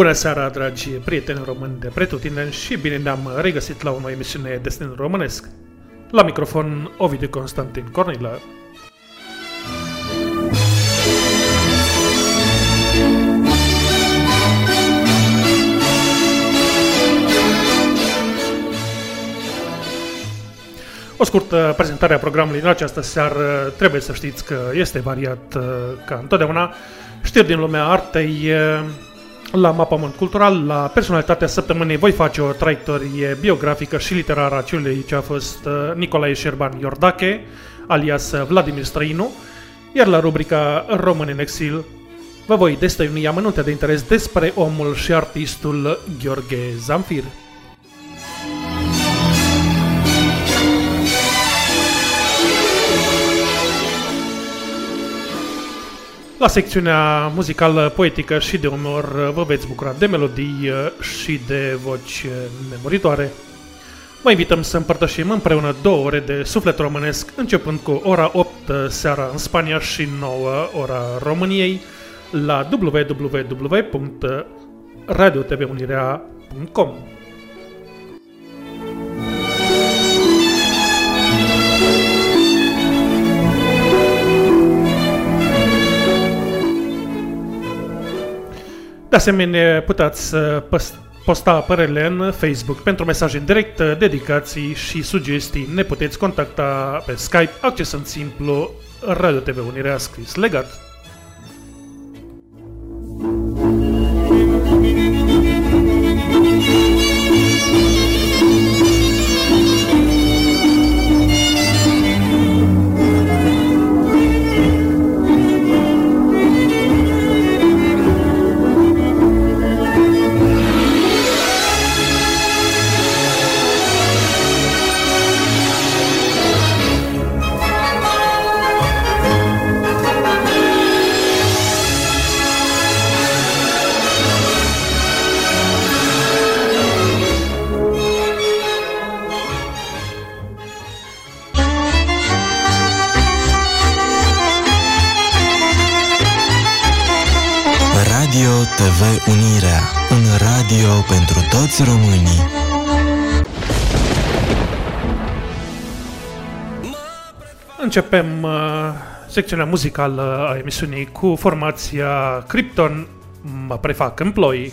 Bună seara, dragi prieteni români de pretutindeni și bine ne-am regăsit la o nouă emisiune Destin Românesc. La microfon, Ovidiu Constantin Cornilă. O scurtă prezentare a programului în această seară. Trebuie să știți că este variat uh, ca întotdeauna. Știri din lumea artei, uh, la Mapamont Cultural, la Personalitatea Săptămânii, voi face o traiectorie biografică și literară a celui ce a fost uh, Nicolae Șerban Iordache, alias Vladimir Străinu, iar la rubrica Român în exil vă voi destăiuni amănunte de interes despre omul și artistul Gheorghe Zamfir. La secțiunea muzicală, poetică și de umor vă veți bucura de melodii și de voci memoritoare. Vă invităm să împărtășim împreună două ore de suflet românesc, începând cu ora 8 seara în Spania și 9 ora României, la www.radiotvunirea.com. De asemenea, puteți posta părerile în Facebook pentru mesaje în direct, dedicații și sugestii. Ne puteți contacta pe Skype accesând simplu Radio TV Unirea scris legat. Toți românii. Începem uh, secțiunea muzicală a emisiunii cu formația Krypton, mă prefac în ploi.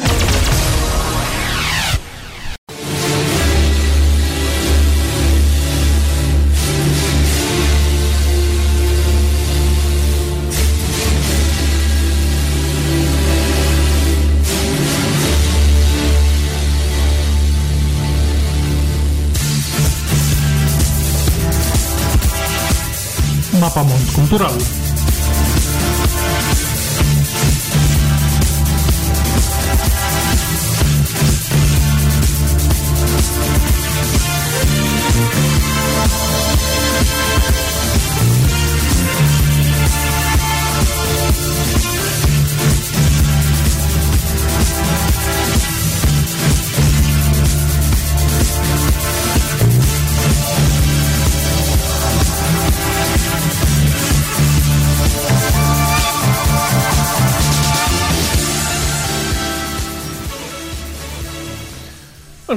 Mapamont Cultural.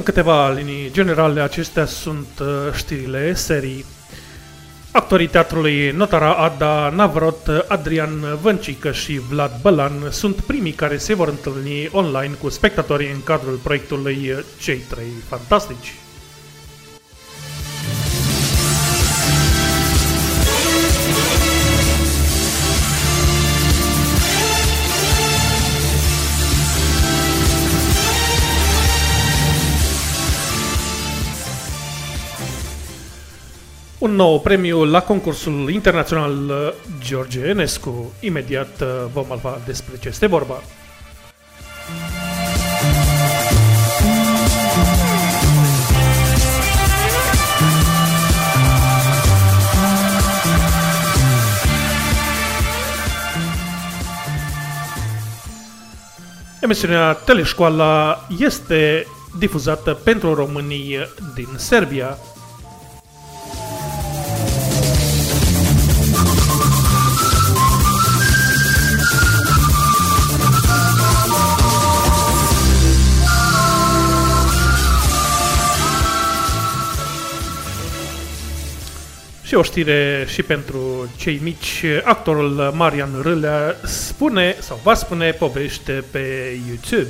Câteva linii generale, acestea sunt uh, știrile serii. Actorii teatrului Notara Ada, Navrot, Adrian Văncică și Vlad Bălan sunt primii care se vor întâlni online cu spectatorii în cadrul proiectului Cei Trei Fantastici. Un nou premiu la concursul internațional uh, George Enescu. Imediat uh, vom afla despre ce este vorba. Emisiunea Teleșcoala este difuzată pentru românii din Serbia, Și o știre și pentru cei mici, actorul Marian Râlea spune sau va spune povește pe YouTube.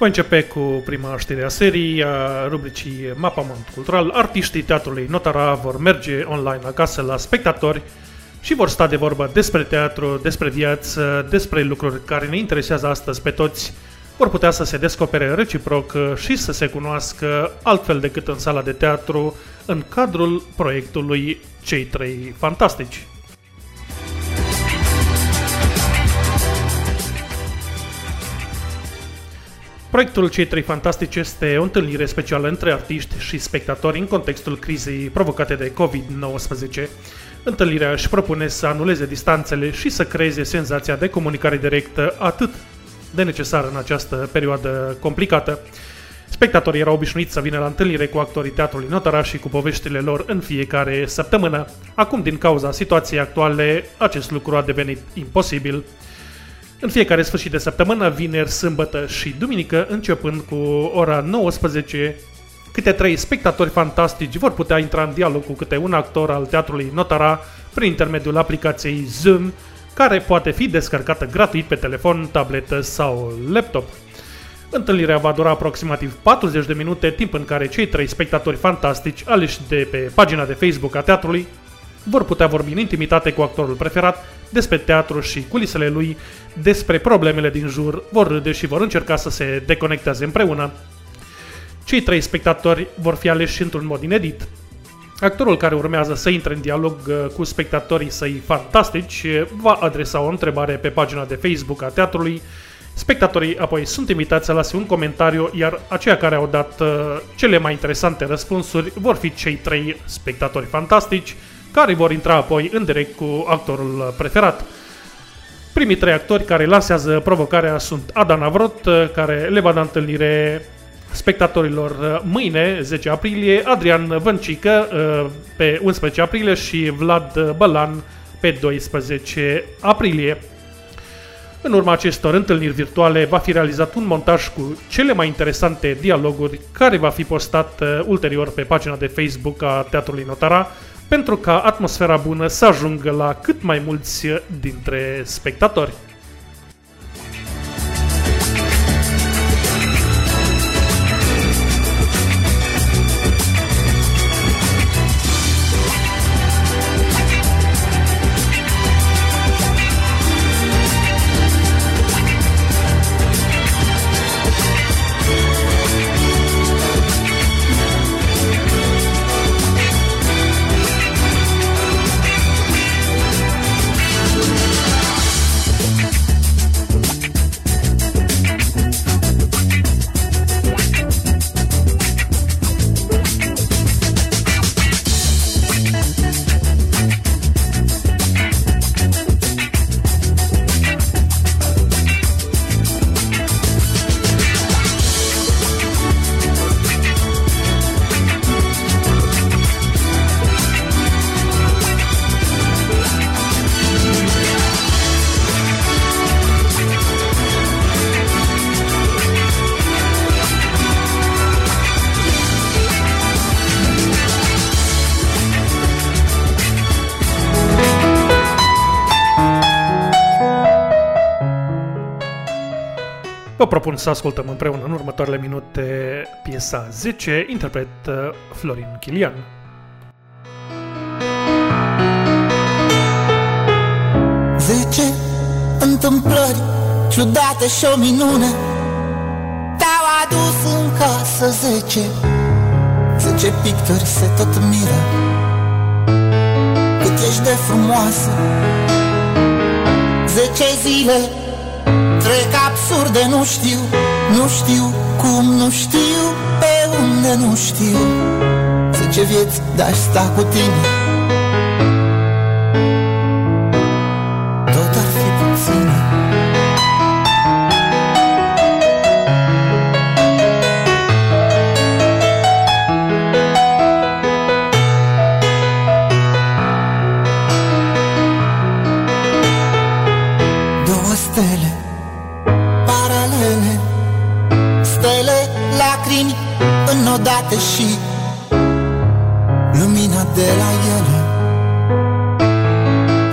Voi începe cu prima știre a serii, a rubricii Mapamont Cultural. Artiștii teatrului Notara vor merge online acasă la spectatori și vor sta de vorbă despre teatru, despre viață, despre lucruri care ne interesează astăzi pe toți. Vor putea să se descopere reciproc și să se cunoască altfel decât în sala de teatru, în cadrul proiectului Cei Trei Fantastici. Proiectul Cei Trei Fantastici este o întâlnire specială între artiști și spectatori în contextul crizei provocate de COVID-19. Întâlnirea își propune să anuleze distanțele și să creeze senzația de comunicare directă atât de necesară în această perioadă complicată. Spectatorii erau obișnuiți să vină la întâlnire cu actorii teatrului Notara și cu poveștile lor în fiecare săptămână. Acum, din cauza situației actuale, acest lucru a devenit imposibil. În fiecare sfârșit de săptămână, vineri, sâmbătă și duminică, începând cu ora 19, câte trei spectatori fantastici vor putea intra în dialog cu câte un actor al teatrului Notara prin intermediul aplicației Zoom, care poate fi descărcată gratuit pe telefon, tabletă sau laptop. Întâlnirea va dura aproximativ 40 de minute, timp în care cei trei spectatori fantastici aleși de pe pagina de Facebook a teatrului vor putea vorbi în intimitate cu actorul preferat despre teatru și culisele lui, despre problemele din jur, vor râde și vor încerca să se deconecteze împreună. Cei trei spectatori vor fi aleși într-un mod inedit. Actorul care urmează să intre în dialog uh, cu spectatorii săi fantastici va adresa o întrebare pe pagina de Facebook a teatrului. Spectatorii apoi sunt invitați să lase un comentariu, iar aceia care au dat uh, cele mai interesante răspunsuri vor fi cei trei spectatori fantastici, care vor intra apoi în direct cu actorul preferat. Primii trei actori care lansează provocarea sunt Adana Vrot, care le va da întâlnire spectatorilor mâine, 10 aprilie, Adrian Văncică pe 11 aprilie și Vlad Bălan pe 12 aprilie. În urma acestor întâlniri virtuale va fi realizat un montaj cu cele mai interesante dialoguri care va fi postat ulterior pe pagina de Facebook a Teatrului Notara, pentru ca atmosfera bună să ajungă la cât mai mulți dintre spectatori. Propun să ascultăm împreună în următoarele minute piesa 10, interpret uh, Florin Chilian. Zece întâmplări ciudate și o minune Te-au adus în casă zece Zece picturi se tot miră Cât ești de frumoasă Zece zile Trec absurde, nu știu, nu știu cum, nu știu pe unde, nu știu. Ce vieți de-aș sta cu tine înodate și lumina de la ele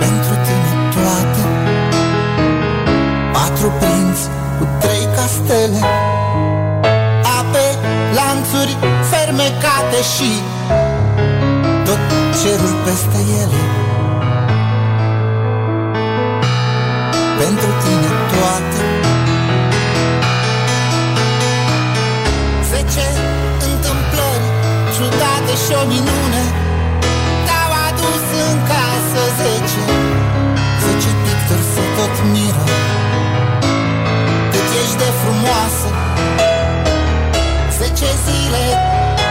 Pentru tine toate Patru prinți cu trei castele Ape, lanțuri fermecate și Tot cerul peste ele. Pentru tine toate. Zece întâmplări ciudate ciudate și o minune Te-au adus în casă zece Zece picturi se tot miră. Cât ești de frumoasă. Zece zile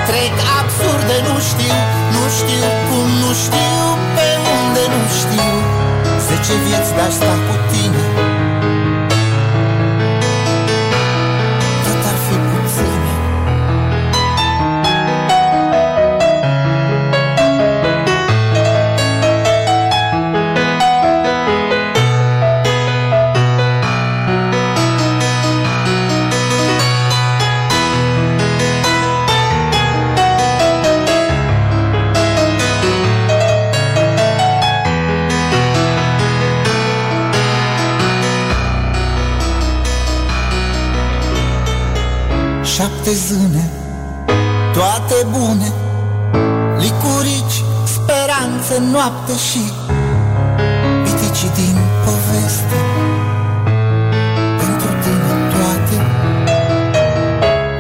trec absurde Nu știu, nu știu cum, nu știu pe unde, nu știu. Zece vieți de-aș sta cu tine noapte și piticii din poveste. Pentru tine toate,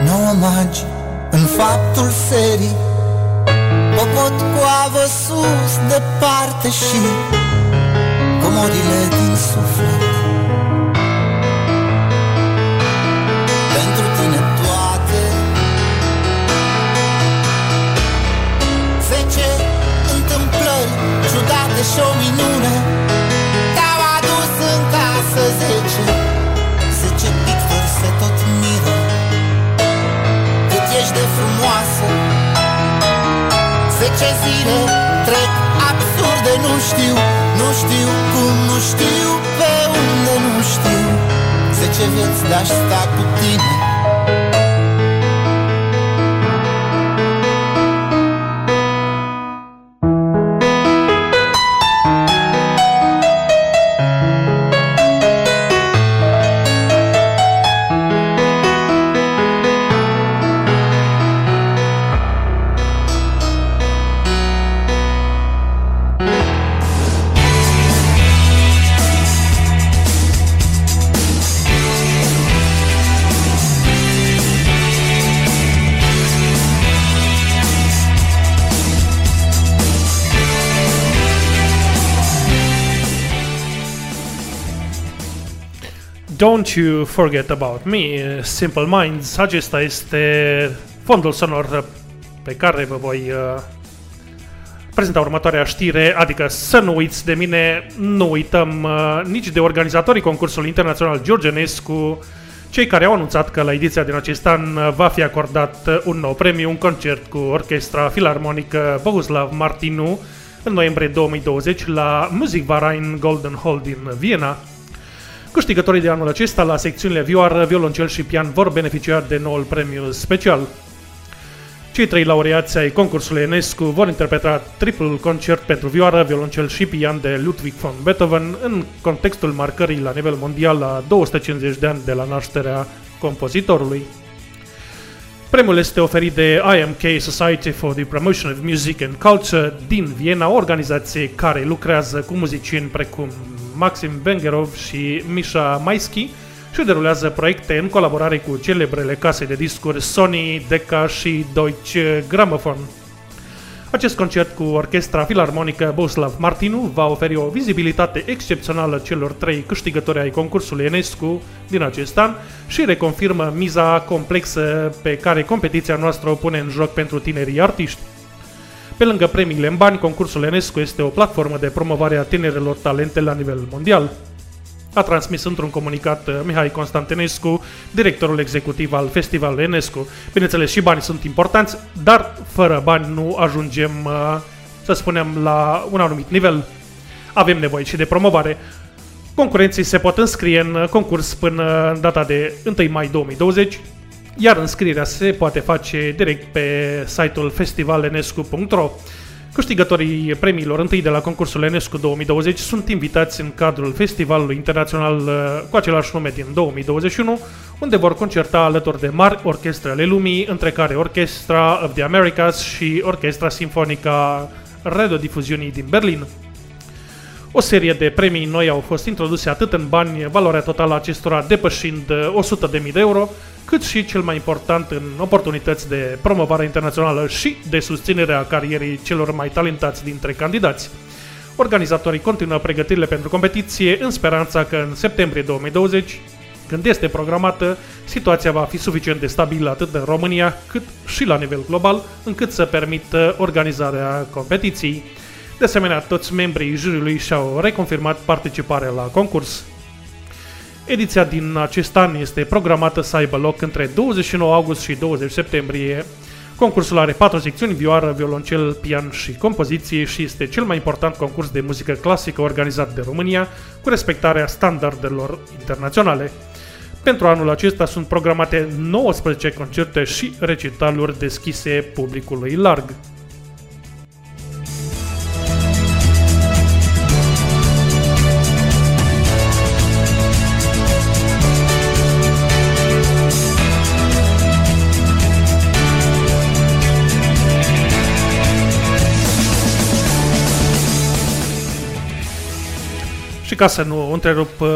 nouă magi în faptul serii, popot cu avă sus, departe și comorile din suflet. Minune și o minune. Te-au adus în casă zece. Zece pictori se tot miră. Cât ești de frumoasă. Zece zile trec absurde Nu știu, nu știu cum, nu știu pe unde, nu știu. Zece vieți de-aș sta cu tine Don't You Forget About Me, Simple Minds, acesta este fondul sonor pe care vă voi uh, prezenta următoarea știre, adică să nu uiți de mine, nu uităm uh, nici de organizatorii concursului internațional Georgenescu, cei care au anunțat că la ediția din acest an uh, va fi acordat un nou premiu, un concert cu orchestra filarmonică Bohuslav Martinu în noiembrie 2020 la Musikverein Golden Hall din Viena. Câștigătorii de anul acesta la secțiunile vioară, violoncel și pian vor beneficia de noul premiu special. Cei trei laureați ai concursului Enescu vor interpreta triplul concert pentru vioară, violoncel și pian de Ludwig von Beethoven în contextul marcării la nivel mondial la 250 de ani de la nașterea compozitorului. Premiul este oferit de IMK Society for the Promotion of Music and Culture din Viena, o organizație care lucrează cu muzicieni precum Maxim Bengerov și Misha Maisky și derulează proiecte în colaborare cu celebrele case de discuri Sony, Decca și Deutsche Grammophon. Acest concert cu orchestra filarmonică Boslav Martinu va oferi o vizibilitate excepțională celor trei câștigători ai concursului Enescu din acest an și reconfirmă miza complexă pe care competiția noastră o pune în joc pentru tinerii artiști. Pe lângă premiile în bani, concursul Enescu este o platformă de promovare a tinerelor talente la nivel mondial. A transmis într-un comunicat uh, Mihai Constantinescu, directorul executiv al festivalului Enescu. Bineînțeles, și banii sunt importanți, dar fără bani nu ajungem, uh, să spunem, la un anumit nivel. Avem nevoie și de promovare. Concurenții se pot înscrie în concurs până în data de 1 mai 2020 iar înscrierea se poate face direct pe site-ul festivalenescu.ro. Câștigătorii premiilor întâi de la concursul Enescu 2020 sunt invitați în cadrul Festivalului Internațional uh, cu același nume din 2021, unde vor concerta alături de mari orchestre ale lumii, între care Orchestra of the Americas și Orchestra Sinfonică Radiodifuziunii din Berlin. O serie de premii noi au fost introduse atât în bani, valoarea totală a acestora depășind 100.000 de euro, cât și cel mai important în oportunități de promovare internațională și de susținere a carierei celor mai talentați dintre candidați. Organizatorii continuă pregătirile pentru competiție în speranța că în septembrie 2020, când este programată, situația va fi suficient de stabilă atât în România cât și la nivel global, încât să permită organizarea competiției. De asemenea, toți membrii juriului și-au reconfirmat participarea la concurs. Ediția din acest an este programată să aibă loc între 29 august și 20 septembrie. Concursul are patru secțiuni, vioară, violoncel, pian și compoziție și este cel mai important concurs de muzică clasică organizat de România cu respectarea standardelor internaționale. Pentru anul acesta sunt programate 19 concerte și recitaluri deschise publicului larg. Și ca să nu întrerup uh,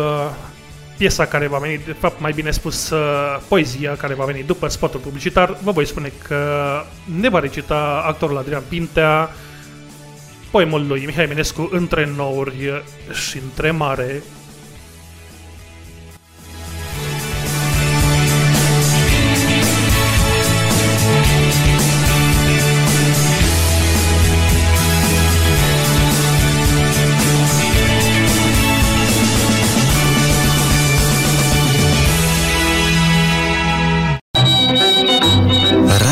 piesa care va veni, de fapt mai bine spus uh, poezia care va veni după spotul publicitar, vă voi spune că ne va recita actorul Adrian Pintea poemul lui Mihai Eminescu Între nouri și între mare,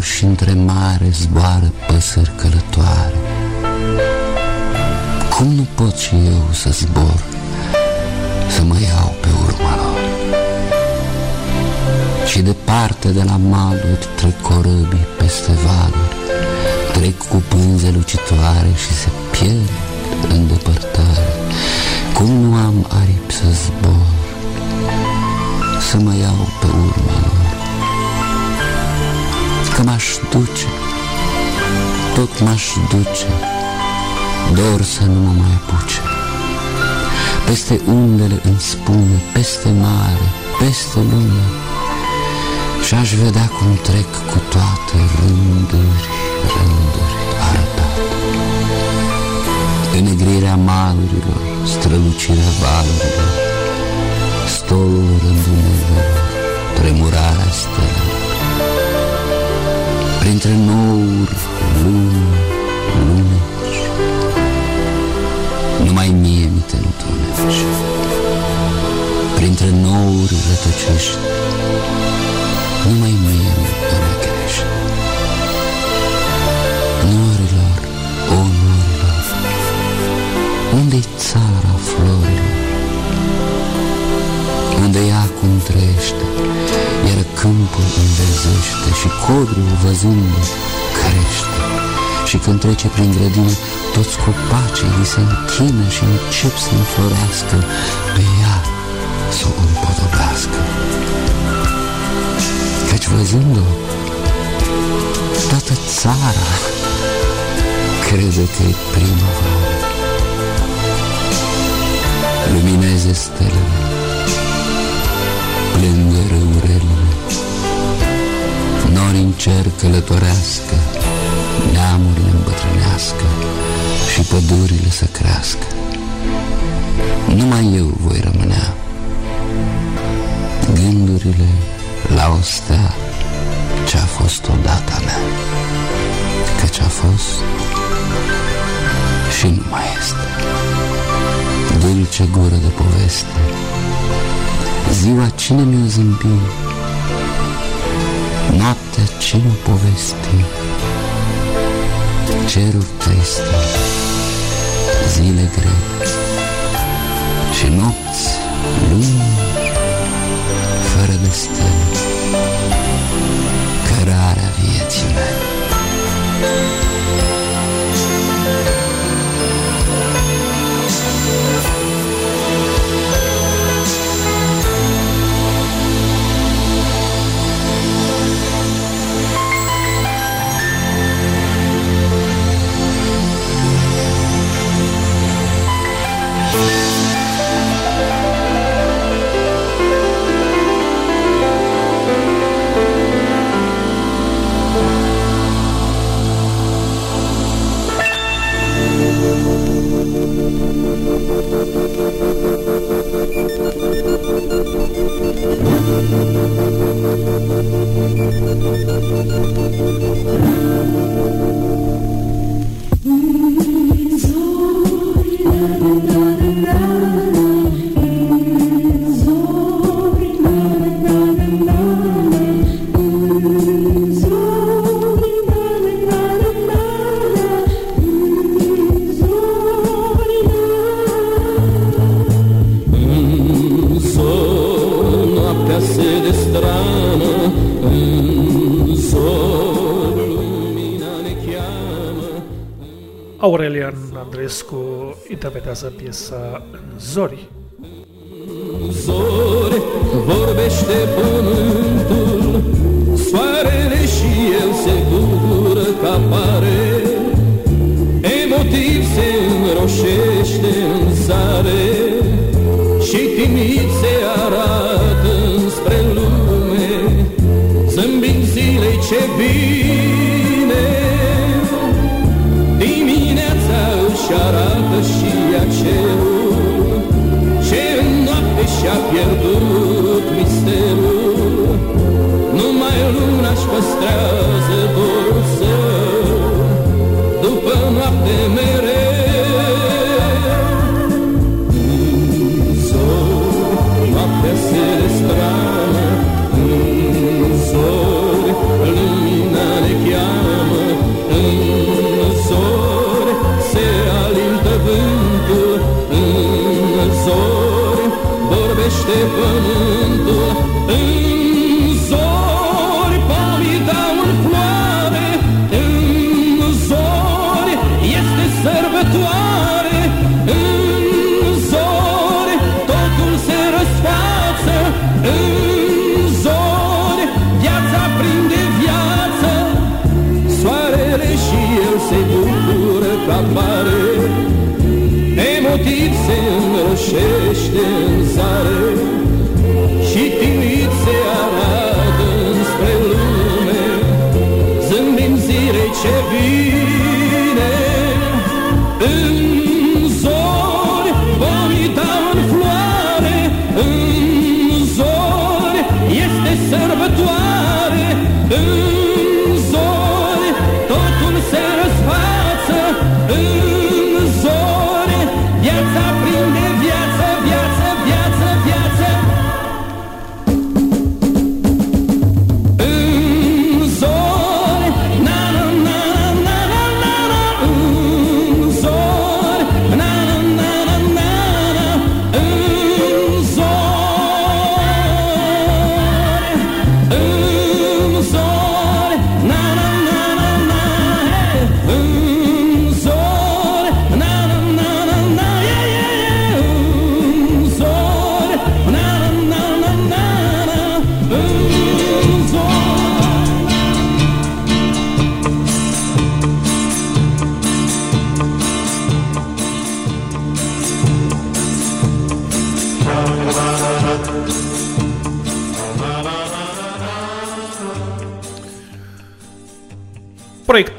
Între nouri și între mare zboară păsări călătoare. Cum nu pot și eu să zbor Să mă iau pe urma? Lor Și departe de la maluri trec corăbii peste valuri Trec cu pânze lucitoare și se pierd în depărtare. Cum nu am aripi să zbor Să mă iau pe urma? lor că m-aș duce, tot m-aș duce, dor să nu mă mai apuce. Peste undele în spune, peste mare, peste lume, și-aș vedea cum trec cu toate rânduri, rânduri arătate. Înegrirea malurilor, strălucirea valurilor, stolul rândunelor, tremurarea stelelor printre nouri, luni, luneci. Numai mie mi te întuneci. Printre nouri rătăcești, numai mie mi înecrești. Norilor, o norilor, unde-i țara florilor? Unde ea cum trăiește, iar câmpul învezește și codrul văzând crește. Și când trece prin grădină, toți copacii îi se închină și încep să înflorească pe ea să o împodobească. Căci văzând-o, toată țara crede că e primăvară. Lumineze stelele, plângă râurile, nori în cer călătorească, neamurile îmbătrânească și pădurile să crească. Numai eu voi rămânea, gândurile la o stea ce-a fost odată mea, că ce-a fost și nu mai este. Dulce gură de poveste, Ziua cine mi-o zâmbi, noaptea ce nu povesti, cerul triste, zile grele și nopți lungi, fără de stele, cărarea vieții mele. na na na na. Aurelian Andrescu interpretează piesa În zori.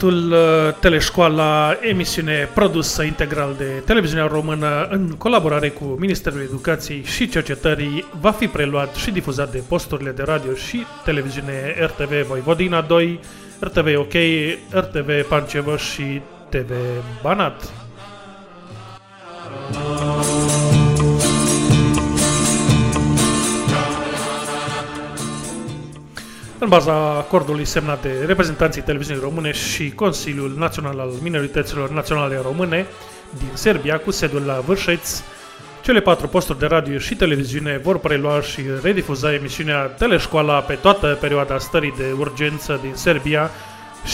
proiectul uh, Teleșcoala, emisiune produsă integral de televiziunea română în colaborare cu Ministerul Educației și Cercetării, va fi preluat și difuzat de posturile de radio și televiziune RTV Voivodina 2, RTV OK, RTV Pancevo și TV Banat. Oh. În baza acordului semnat de reprezentanții televiziunii române și Consiliul Național al Minorităților Naționale Române din Serbia, cu sediul la Vârșeț, cele patru posturi de radio și televiziune vor prelua și redifuza emisiunea Teleșcoala pe toată perioada stării de urgență din Serbia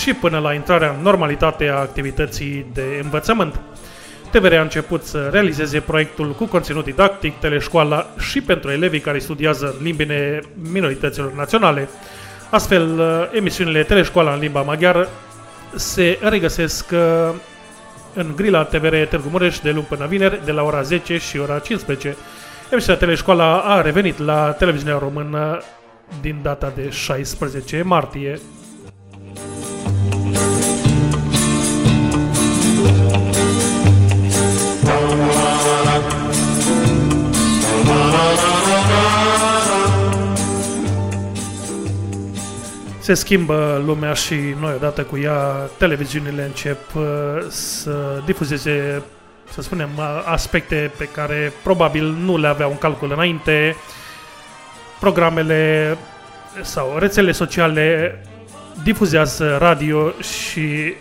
și până la intrarea în normalitate a activității de învățământ. TVR a început să realizeze proiectul cu conținut didactic, teleșcoala și pentru elevii care studiază în limbile minorităților naționale. Astfel, emisiunile teleșcoala în limba maghiară se regăsesc uh, în grila TVR Târgu Mureș de luni până vineri, de la ora 10 și ora 15. Emisiunea Teleșcoala a revenit la televiziunea română din data de 16 martie. Se schimbă lumea și noi odată cu ea, televiziunile încep uh, să difuzeze, să spunem, uh, aspecte pe care probabil nu le aveau în calcul înainte. Programele sau rețele sociale difuzează radio și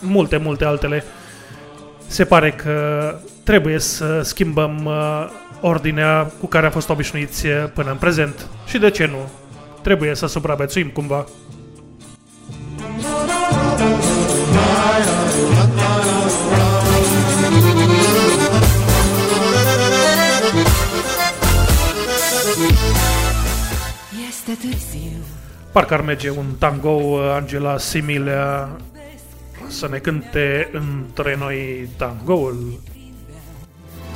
multe, multe altele. Se pare că trebuie să schimbăm uh, ordinea cu care am fost obișnuiți până în prezent. Și de ce nu? Trebuie să supraviețuim cumva. Este târziu Parcă ar merge un tango uh, Angela Similea să ne cânte între noi tangoul.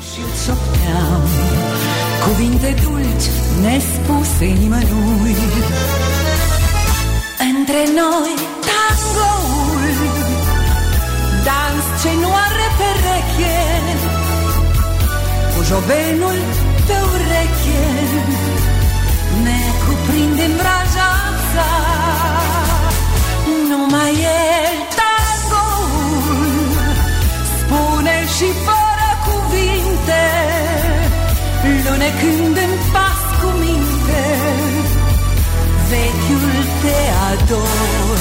și îți șopteam Cuvinte dulci nespuse nimănui Între noi tangoul Dans ce nu are pereche Cu jovenul pe ureche Ne cuprinde în brajața Numai el tangoul. Spune și fără cuvinte Lunecând în pas cu minte Vechiul te ador.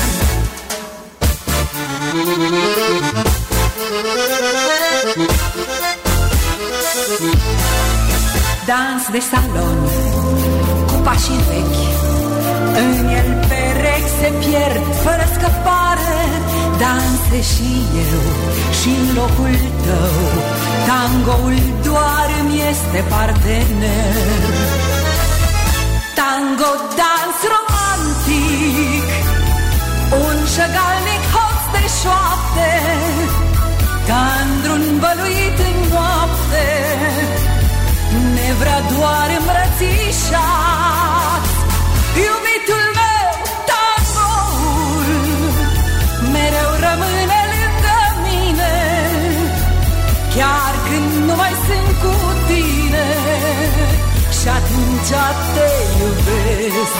Dans de salon. cu pașii vechi. În el perechi se pierd fără scăpare Danse și eu și în locul tău. Tangoul doar îmi este partener. Tango dans romantic Un șăgalnic hoț de șoapte Ca într-un băluit în noapte Ne vrea doar îmbrățișat. Iubitul meu, tangoul Mereu rămâne lângă mine. Chiar când nu mai sunt cu tine Și atunci te iubesc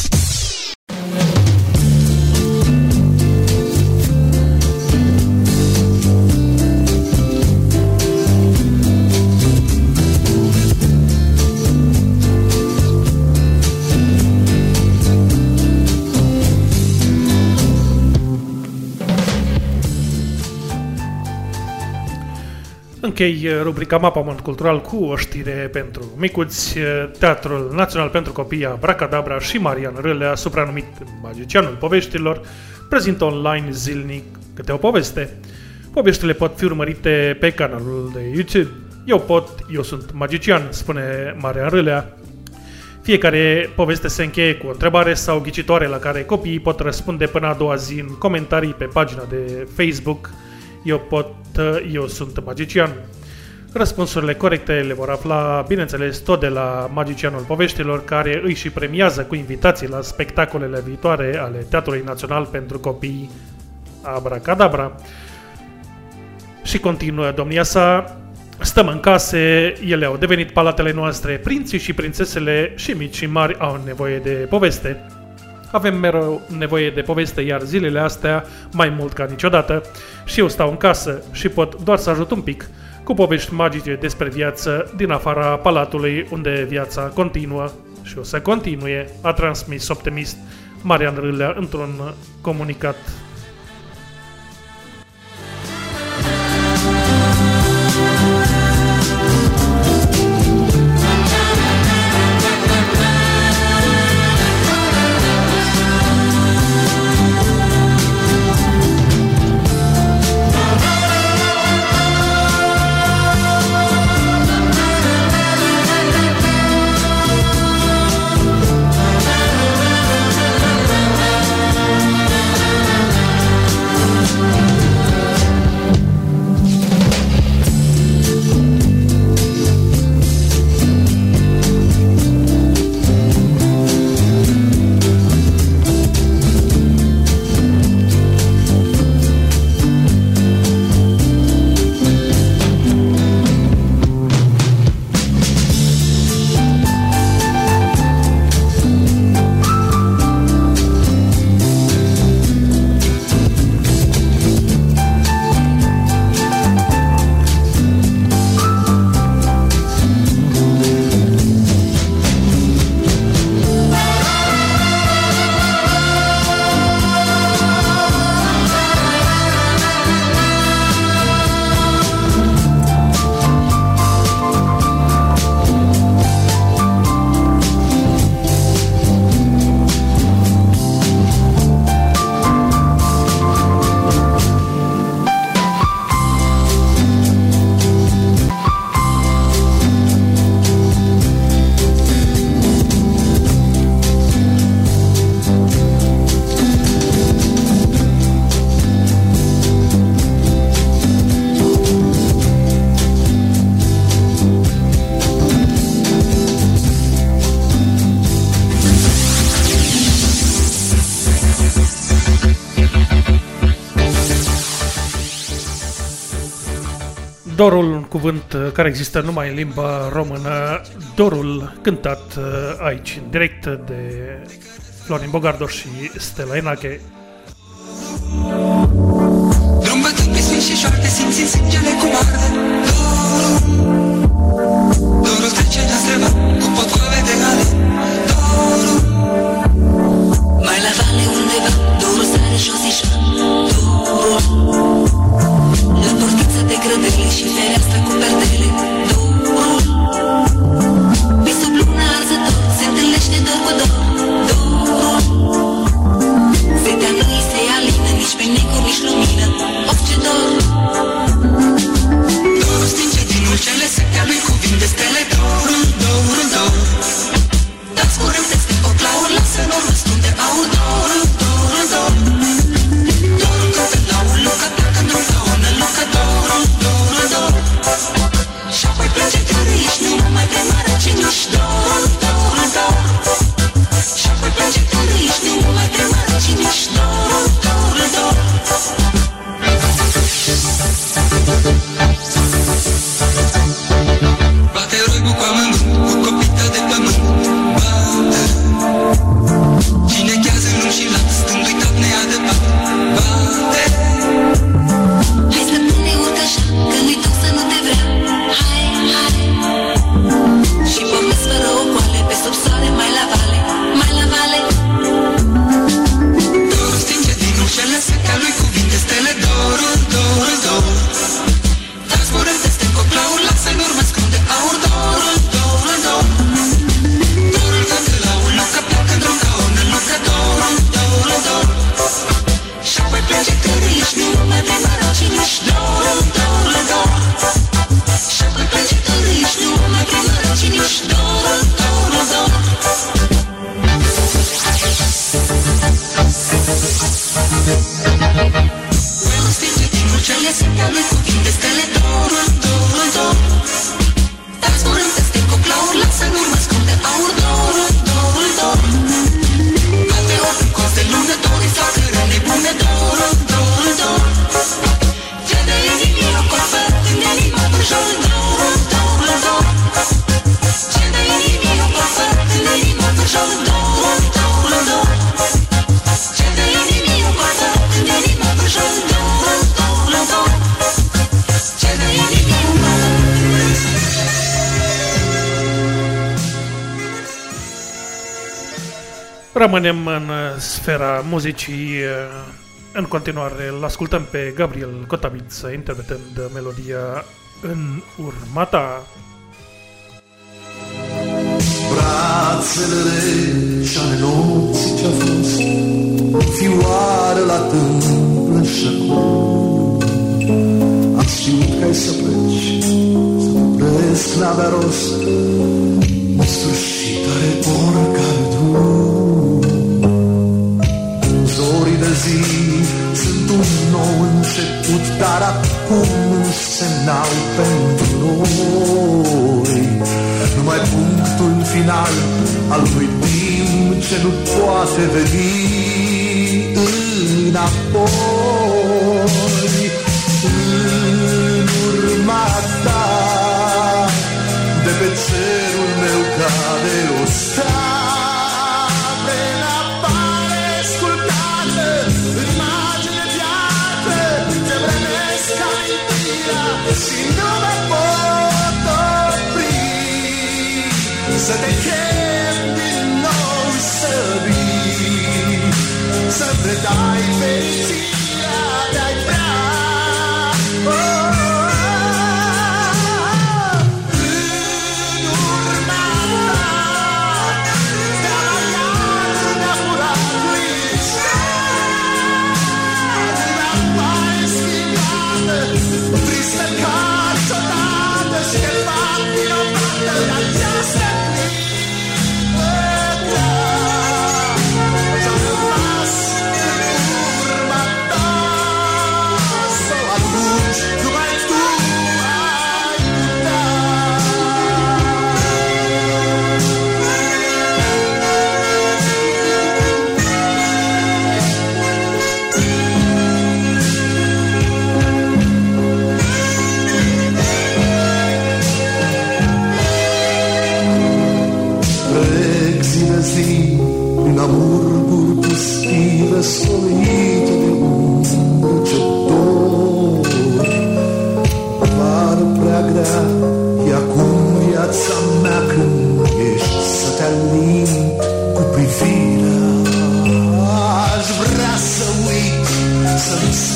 Închei uh, rubrica Mapament Cultural cu o știre pentru micuți. Uh, Teatrul Național pentru Copii Bracadabra și Marian Râlea, supranumit Magicianul Poveștilor, prezintă online zilnic câte o poveste. Poveștile pot fi urmărite pe canalul de YouTube. Eu pot, eu sunt magician, spune Marian Râlea. Fiecare poveste se încheie cu o întrebare sau ghicitoare la care copiii pot răspunde până a doua zi în comentarii pe pagina de Facebook. Eu pot, eu sunt magician. Răspunsurile corecte le vor afla, bineînțeles, tot de la magicianul poveștilor, care îi și premiază cu invitații la spectacolele viitoare ale Teatrului Național pentru Copii Abracadabra. Și continuă domnia sa, stăm în case, ele au devenit palatele noastre, prinții și prințesele și mici și mari au nevoie de poveste. Avem mereu nevoie de poveste, iar zilele astea, mai mult ca niciodată, și eu stau în casă și pot doar să ajut un pic, cu povești magice despre viață din afara palatului unde viața continuă și o să continue, a transmis optimist Marian Râlea într-un comunicat cuvânt uh, care există numai în limba română, dorul cântat uh, aici, în direct de Florin Bogardoș și Stella Enache. sfera muzicii, eh, în continuare îl ascultăm pe Gabriel Cotabidță interpretând melodia În următa”. Brațele și ale nopții ce-a fost Fioară la tâmplă și Am știut că ai să pleci Să te opresc, n-avea rost sfârșit trecut, dar acum însemnau pentru noi. Numai punctul final al lui timp ce nu poate veni înapoi.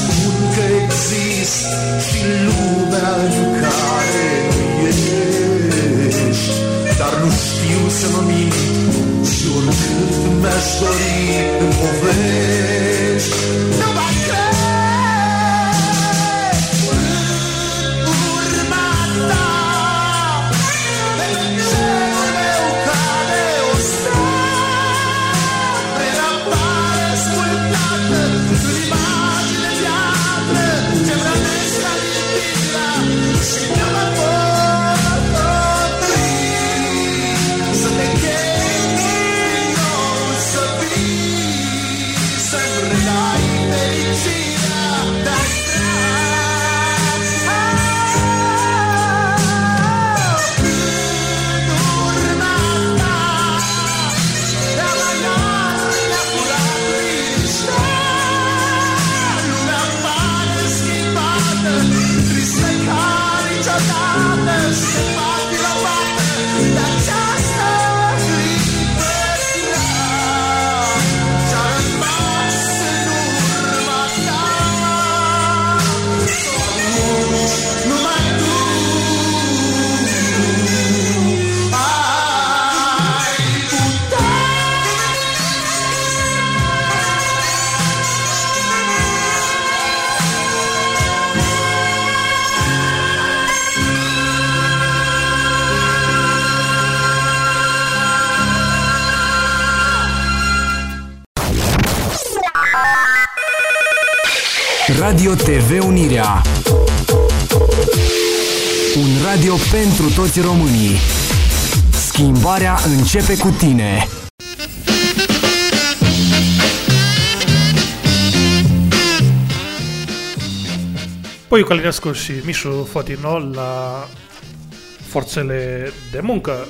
spun că exist și lumea în care nu ești. Dar nu știu să mă mint și oricât mi-aș dori în povești. Pentru toți românii. Schimbarea începe cu tine. Poiu Calinescu și Mișu Fotino la forțele de muncă.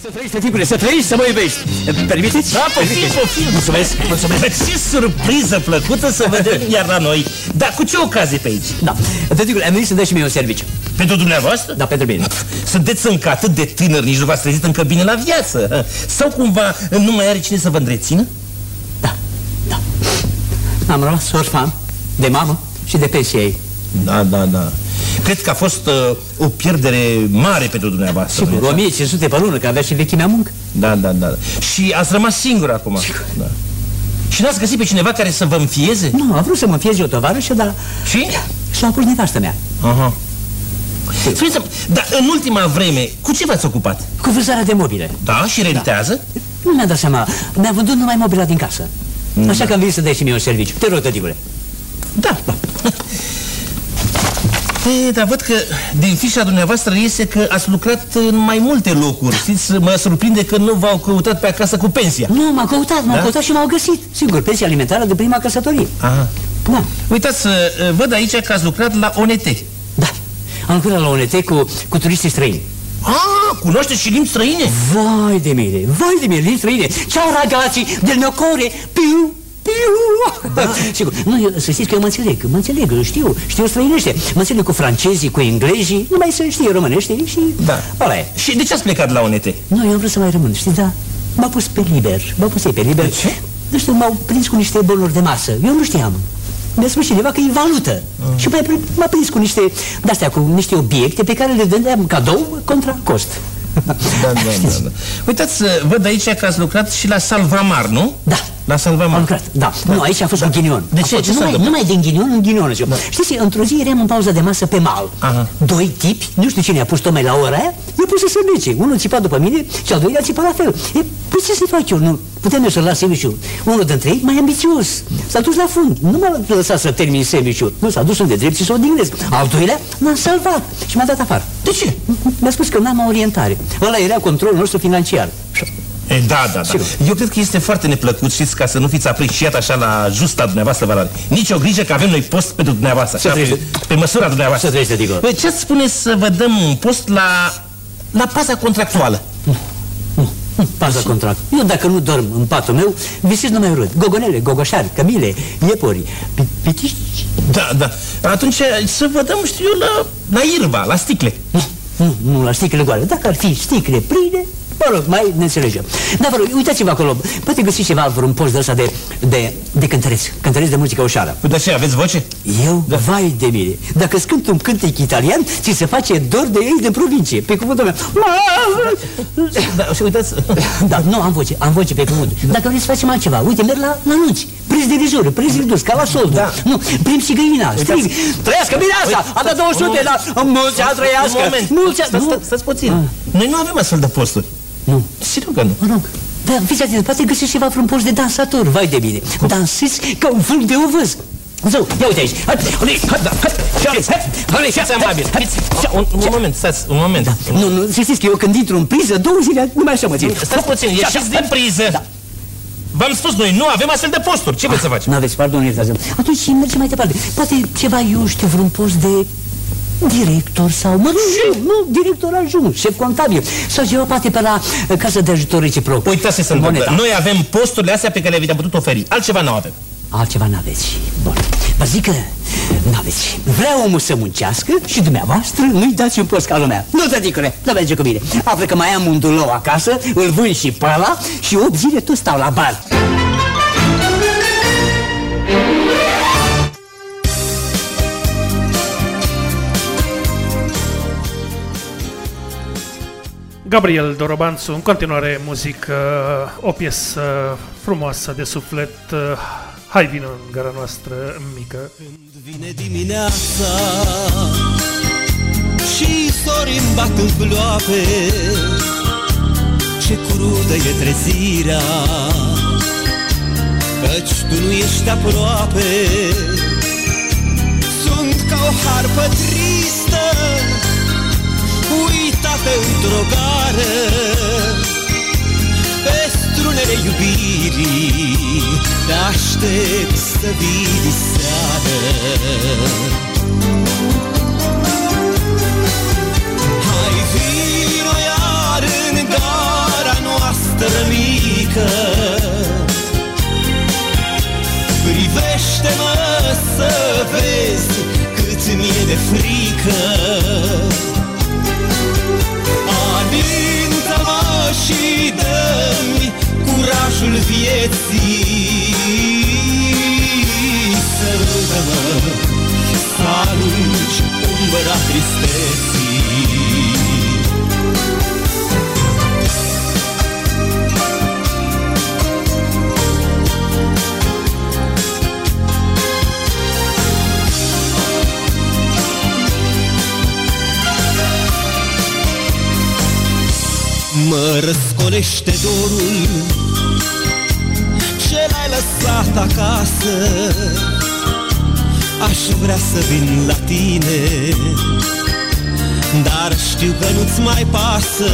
Să trăiești, tăticule, să trăiești, să mă iubești. Permiteți? Da, poftim, poftim. Mulțumesc, mulțumesc. Ce surpriză plăcută să vedem iar la noi. Dar cu ce ocazie pe aici? Da, tăticule, am venit să dai și mie un serviciu. Pentru dumneavoastră? Da, pentru mine. Sunteți încă atât de tânăr, nici nu v-ați trezit încă bine la viață. Sau cumva nu mai are cine să vă întrețină? Am rămas orfan de mamă și de pensie ei. Da, da, da. Cred că a fost uh, o pierdere mare pentru dumneavoastră. Sigur, nu-i așa? 1500 pe lună, că avea și vechimea muncă. Da, da, da. Și ați rămas singur acum. Da. Și n-ați găsit pe cineva care să vă înfieze? Nu, a vrut să mă înfieze o tovarășă, dar... Și? S-a opus nevastă mea. Aha. Spuneți dar în ultima vreme, cu ce v-ați ocupat? Cu vânzarea de mobile. Da? Și rentitează? Nu mi-am dat seama. Mi-a vândut numai mobila din casă. Mm, Așa da. că am venit să dai și mie un serviciu. Te rog, tăticule. Da, da. E, dar văd că din fișa dumneavoastră iese că ați lucrat în mai multe locuri. Știți, mă surprinde că nu v-au căutat pe acasă cu pensia. Nu, m-au căutat, m-au Da? căutat și m-au găsit. Sigur, pensia alimentară de prima căsătorie. Aha. Da. Uitați, uh, văd aici că ați lucrat la ONT. Am lucrat la ONT cu, cu turiștii străini. Ah, cunoașteți și limbi străine? Vai de mine, vai de mine, limbi străine. Ciao ragazzi del mio cuore, piu, piu. Da. Sigur, nu, eu, să știți că eu mă înțeleg, mă înțeleg, eu știu, știu străinește. Mă înțeleg cu francezii, cu englezii, numai să știe românește și... Da. Ăla e. Și de ce ați plecat la ONT? Nu, eu am vrut să mai rămân, știți, da? M-a pus pe liber, m-a pus ei pe liber. De ce? Nu știu, m-au prins cu niște bonuri de masă. Eu nu știam. Mi-a spus cineva că e valută. Ah. Și mai m-a prins cu niște, de-astea, cu niște obiecte pe care le dădeam cadou contra cost. Da, da, da, da. Uitați, uh, văd aici că ați lucrat și la Salvamar, nu? Da. La Salvamar. Am lucrat, da. Nu, aici a fost un ghinion. De A ce? fost Ce s-a numai, întâmplat? numai din ghinion în ghinion. Da. Știți, într-o zi eram în pauză de masă pe mal. Aha. Doi tipi, nu știu cine a pus tocmai la ora aia, i-a pus să se nece. Unul țipa după mine și al doilea țipa la fel. E, păi ce să fac eu? Nu, putem eu să-l las serviciu. Unul dintre ei, mai ambițios, s-a dus la fund. Nu m-a lăsat să termin serviciu. Nu, s-a dus unde drept și să o dignesc. Al doilea m-a salvat și m-a dat afară. De ce? Mi-a spus că n-am orientare. Ăla era controlul nostru financiar. E, da, da, da. Eu cred că este foarte neplăcut, știți, ca să nu fiți apreciat așa la justa dumneavoastră valoare. Nici o grijă că avem noi post pentru dumneavoastră, Să așa, trăiești. pe, pe măsura dumneavoastră. Să trăiești, Digo. Păi ce spune să vă dăm un post la, la paza contractuală? Paza contract. Eu dacă nu dorm în patul meu, visez numai urât. Gogonele, gogoșari, cămile, iepuri, pi- pitiști. Da, da. Atunci să vă dăm, știu eu, la, la irba, la sticle. Nu, nu la sticle goale. Dacă ar fi sticle pline, mă rog, mai ne înțelegem. Dar vă rog, uitați-vă acolo, poate găsiți ceva, vreun post de ăsta de, de, de cântăreț, cântăreț de muzică ușoară. Păi de ce, aveți voce? Eu? Da. Vai de mine. Dacă îți cânt un cântec italian, ți se face dor de ei din provincie. Pe cuvântul meu. Da, și uitați. Da, nu, am voce, am voce pe cuvânt. Dacă vreți să facem altceva, uite, merg la, la anunți. Preț de vizură, preț redus, ca la soldul. Da. Nu, prim și găina, strig. Trăiască mireasa, a dat 200, la mulți ani trăiască. Un moment, Mulți ani. stați, Nu. stați, stați puțin. Noi nu avem astfel de posturi. Nu. Sigur că nu. Mă rog. Da, fiți atent, poate găsești ceva vreun post de dansator, vai de bine. Dansezi ca un fulg de ovăz. Zău, ia uite aici. Hai, hai, hai, da, hai, hai, hai, hai, Fiți hai, amabil. hai, Fiți- Un, un moment, stați, un moment. Da. Nu, nu, să știți că eu când intru în priză, două zile, numai așa mă țin. Stați puțin, ieșiți din priză. Da. V-am spus noi, nu avem astfel de posturi. Ce vreți să facem? Nu aveți, pardon, iertați Atunci mergem mai departe. Poate ceva, eu știu, vreun post de director sau, mă, nu, nu, director adjunct, șef contabil sau ceva poate pe la uh, casa de ajutor reciproc. Uitați ce se întâmplă. Moneta. Noi avem posturile astea pe care le-am putut oferi. Altceva nu avem. Altceva n-aveți. Bun. Vă zic că n-aveți. Vrea omul să muncească și dumneavoastră nu-i dați un post ca lumea. Nu, tăticule, nu merge cu mine. Află că mai am un dulou acasă, îl vând și pe ăla și 8 zile tot stau la bar. Gabriel Dorobanțu, în continuare muzică, o piesă frumoasă de suflet. Hai vină în gara noastră mică. Vine dimineața Și sorii îmi bat în ploape Ce crudă e trezirea Căci tu nu ești aproape clipă tristă Uitată într-o gară Pe strunele iubirii Te aștept să vii diseară Hai vino iar în gara noastră mică. Privește-mă să vezi cât mi-e de frică curajul vieții. Sărută-mă să alungi umbra tristeții. Mă răscolește dorul acasă. Aș vrea să vin la tine Dar știu că nu-ți mai pasă.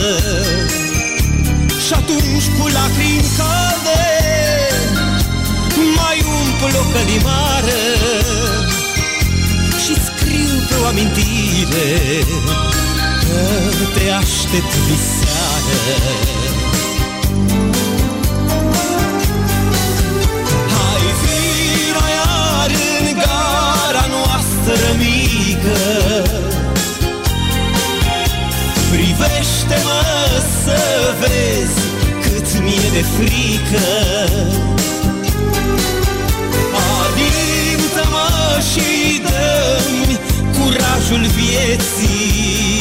Și atunci cu lacrimi calde Mai umplu o călimară Și scriu pe o amintire Că te aștept diseară mică. Privește-mă să vezi cât mi-e de frică. Alintă-mă și dă-mi curajul vieții.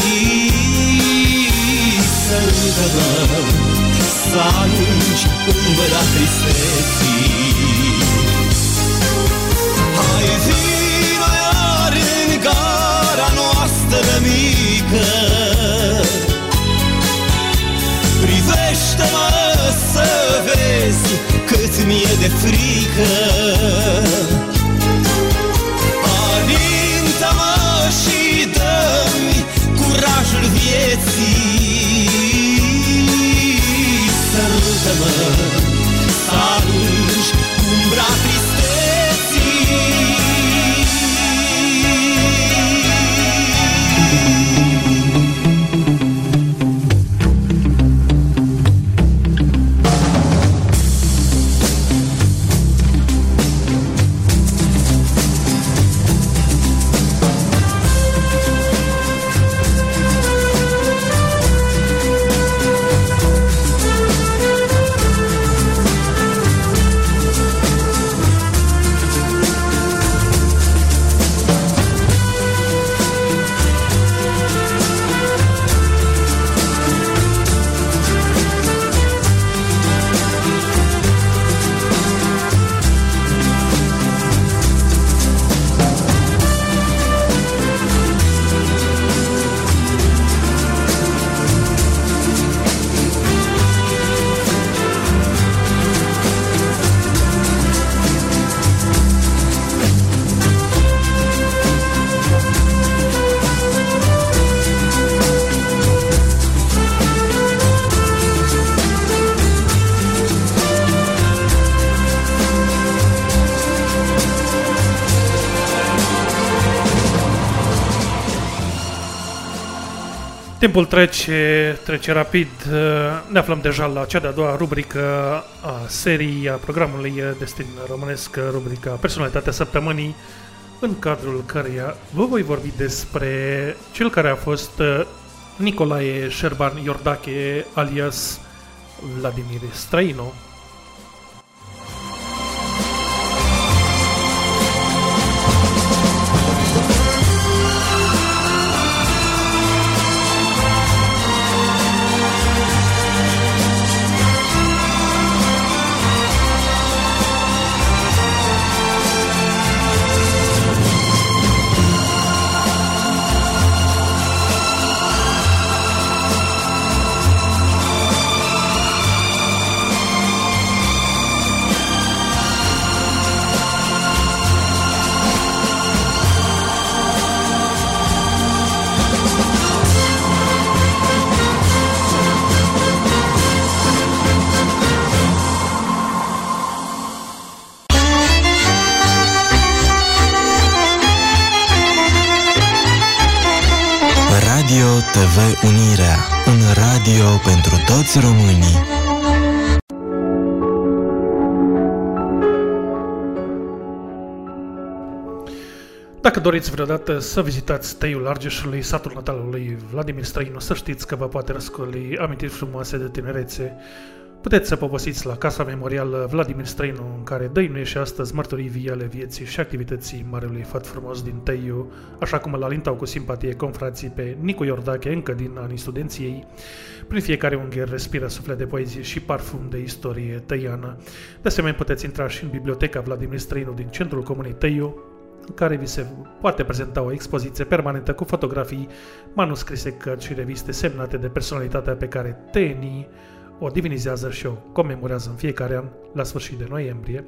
Sărută-mă să alungi umbra tristeții. Hai vino noastră mică. Privește-mă să vezi cât mi-e de frică. Alintă-mă și dă-mi curajul vieții. Sărută-mă să Timpul trece, trece rapid. Ne aflăm deja la cea de-a doua rubrică a serii a programului Destin Românesc, rubrica Personalitatea Săptămânii, în cadrul căreia vă voi vorbi despre cel care a fost Nicolae Șerban Iordache, alias Vladimir Străino. Toți românii. Dacă doriți vreodată să vizitați Teiul Argeșului, satul natal al lui Vladimir Străinu, să știți că vă poate răscoli amintiri frumoase de tinerețe. Puteți să povestiți la Casa Memorială Vladimir Străinu, în care dăinuie și astăzi mărturii vii ale vieții și activității Marelui Fat Frumos din Teiu, așa cum îl alintau cu simpatie confrații pe Nicu Iordache încă din anii studenției. Prin fiecare ungher respiră suflet de poezie și parfum de istorie tăiană. De asemenea, puteți intra și în biblioteca Vladimir Străinu din centrul comunei Teiu, în care vi se poate prezenta o expoziție permanentă cu fotografii, manuscrise, cărți și reviste semnate de personalitatea pe care tenii o divinizează și o comemorează în fiecare an, la sfârșit de noiembrie.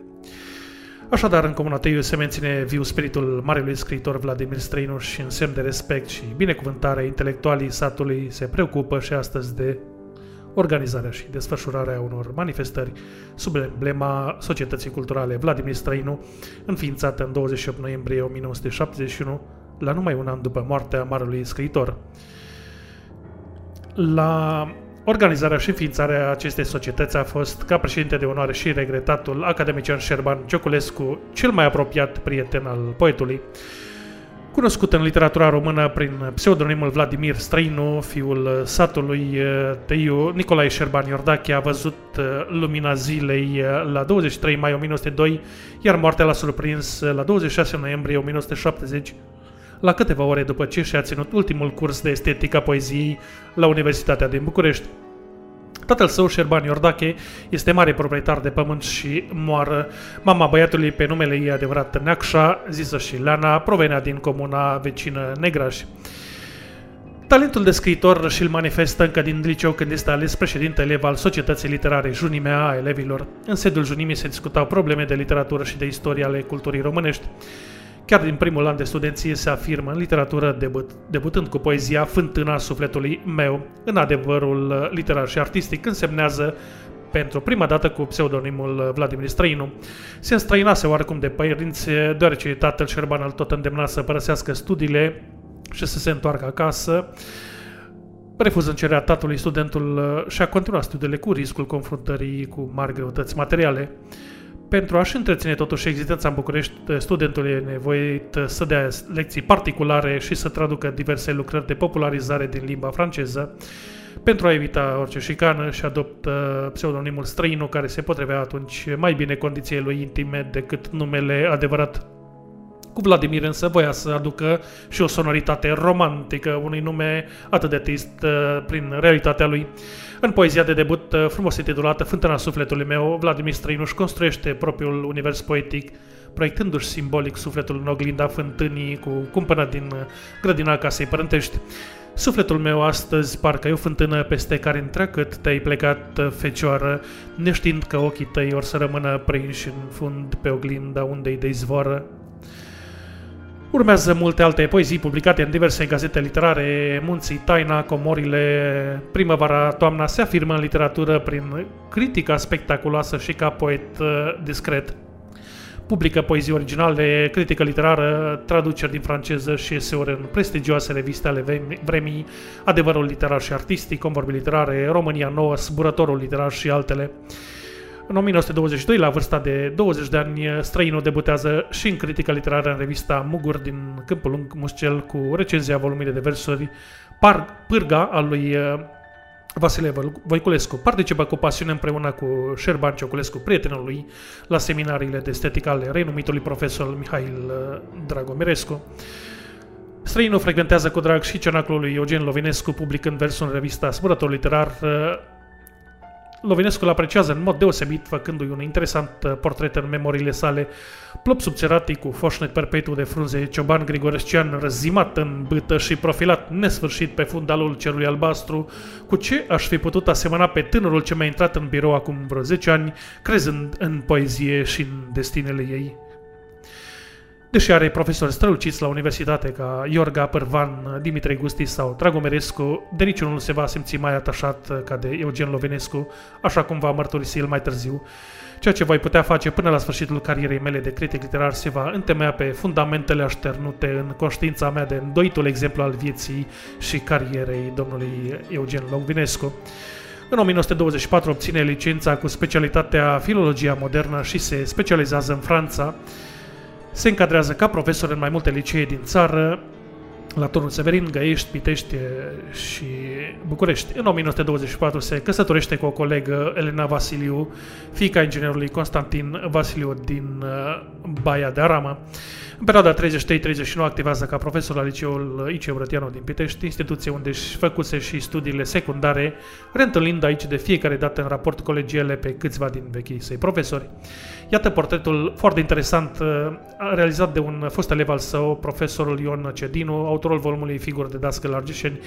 Așadar, în Comuna Teiu se menține viu spiritul marelui scriitor Vladimir Străinuș și în semn de respect și binecuvântare, intelectualii satului se preocupă și astăzi de organizarea și desfășurarea unor manifestări sub emblema Societății Culturale Vladimir Străinu, înființată în 28 noiembrie 1971, la numai un an după moartea marelui scriitor. La organizarea și înființarea acestei societăți a fost, ca președinte de onoare și regretatul academician Șerban Cioculescu, cel mai apropiat prieten al poetului, Cunoscut în literatura română prin pseudonimul Vladimir Străinu, fiul satului eh, Teiu, Nicolae Șerban Iordache a văzut eh, lumina zilei eh, la 23 mai 1902, iar moartea l-a surprins la 26 noiembrie 1970, la câteva ore după ce și-a ținut ultimul curs de estetică a poeziei la Universitatea din București. Tatăl său, Șerban Iordache, este mare proprietar de pământ și moară. Mama băiatului pe numele ei adevărat Neacșa, zisă și Leana, provenea din comuna vecină Negraș. Talentul de scriitor și-l manifestă încă din liceu când este ales președinte elev al Societății Literare Junimea a elevilor. În sediul Junimii se discutau probleme de literatură și de istorie ale culturii românești. Chiar din primul an de studenție se afirmă în literatură, debut, debutând cu poezia Fântâna sufletului meu, în adevărul literar și artistic, însemnează pentru prima dată cu pseudonimul Vladimir Străinu. Se înstrăinase oarecum de părinți, deoarece tatăl Șerban îl tot îndemna să părăsească studiile și să se întoarcă acasă. Refuzând cererea tatălui, studentul și-a continuat studiile cu riscul confruntării cu mari greutăți materiale. Pentru a-și întreține totuși existența în București, studentul e nevoit să dea lecții particulare și să traducă diverse lucrări de popularizare din limba franceză. Pentru a evita orice șicană și adoptă pseudonimul Străinu, care se potrivea atunci mai bine condiției lui intime decât numele adevărat. Cu Vladimir însă voia să aducă și o sonoritate romantică unui nume atât de trist prin realitatea lui. În poezia de debut, uh, frumos intitulată Fântâna sufletului meu, Vladimir Străinuș își construiește propriul univers poetic, proiectându-și simbolic sufletul în oglinda fântânii cu cumpăna din uh, grădina casei părintești. Sufletul meu astăzi parcă e o fântână peste care întreagăt te-ai plecat, uh, fecioară, neștiind că ochii tăi or să rămână prinși în fund pe oglinda unde-i de izvoară. Urmează multe alte poezii publicate în diverse gazete literare, Munții, Taina, Comorile, Primăvara, Toamna, se afirmă în literatură prin critica spectaculoasă și ca poet uh, discret. Publică poezii originale, critică literară, traduceri din franceză și eseuri în prestigioase reviste ale vremii, Adevărul literar și artistic, Convorbi literare, România Nouă, Zburătorul literar și altele. În 1922, la vârsta de 20 de ani, Străinu debutează și în critică literară în revista Mugur din Câmpul Lung Muscel cu recenzia volumului de versuri Par Pârga al lui uh, Vasile Voiculescu. Participă cu pasiune împreună cu Șerban Cioculescu, prietenul lui, la seminariile de estetică ale renumitului profesor Mihail uh, Dragomirescu. Străinu frecventează cu drag și cenaclul lui Eugen Lovinescu, publicând versul în revista Smurător Literar, uh, Lovinescu îl apreciază în mod deosebit, făcându-i un interesant uh, portret în memoriile sale. Plop subțeratic cu foșnet perpetu de frunze, cioban grigorescian răzimat în bâtă și profilat nesfârșit pe fundalul cerului albastru, cu ce aș fi putut asemăna pe tânărul ce mi-a intrat în birou acum vreo 10 ani, crezând în poezie și în destinele ei. Deși are profesori străluciți la universitate ca Iorga Părvan, Dimitrie Gusti sau Dragomerescu, de niciunul se va simți mai atașat ca de Eugen Lovenescu, așa cum va mărturisi el mai târziu. Ceea ce voi putea face până la sfârșitul carierei mele de critic literar se va întemeia pe fundamentele așternute în conștiința mea de îndoitul exemplu al vieții și carierei domnului Eugen Lovenescu. În 1924 obține licența cu specialitatea filologia modernă și se specializează în Franța. Se încadrează ca profesor în mai multe licee din țară, la Turnul Severin, Găiești, Pitești și București. În 1924 se căsătorește cu o colegă, Elena Vasiliu, fiica inginerului Constantin Vasiliu din uh, Baia de Aramă. În perioada 33-39 activează ca profesor la liceul Iceu Rătianu din Pitești, instituție unde își făcuse și studiile secundare, reîntâlnind aici de fiecare dată în raport colegiale pe câțiva din vechii săi profesori. Iată portretul foarte interesant uh, realizat de un fost elev al său, profesorul Ion Cedinu, autorul volumului Figuri de dască Argeșeni,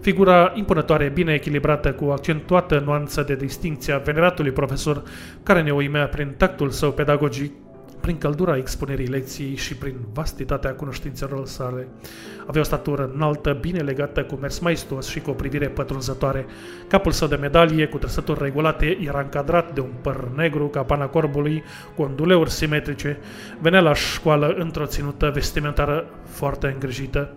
figura impunătoare, bine echilibrată, cu accentuată nuanță de distincția veneratului profesor, care ne uimea prin tactul său pedagogic, prin căldura expunerii lecției și prin vastitatea cunoștințelor sale. Avea o statură înaltă, bine legată, cu mers maestos și cu o privire pătrunzătoare. Capul său de medalie, cu trăsături regulate, era încadrat de un păr negru ca pana corbului, cu onduleuri simetrice. Venea la școală într-o ținută vestimentară foarte îngrijită.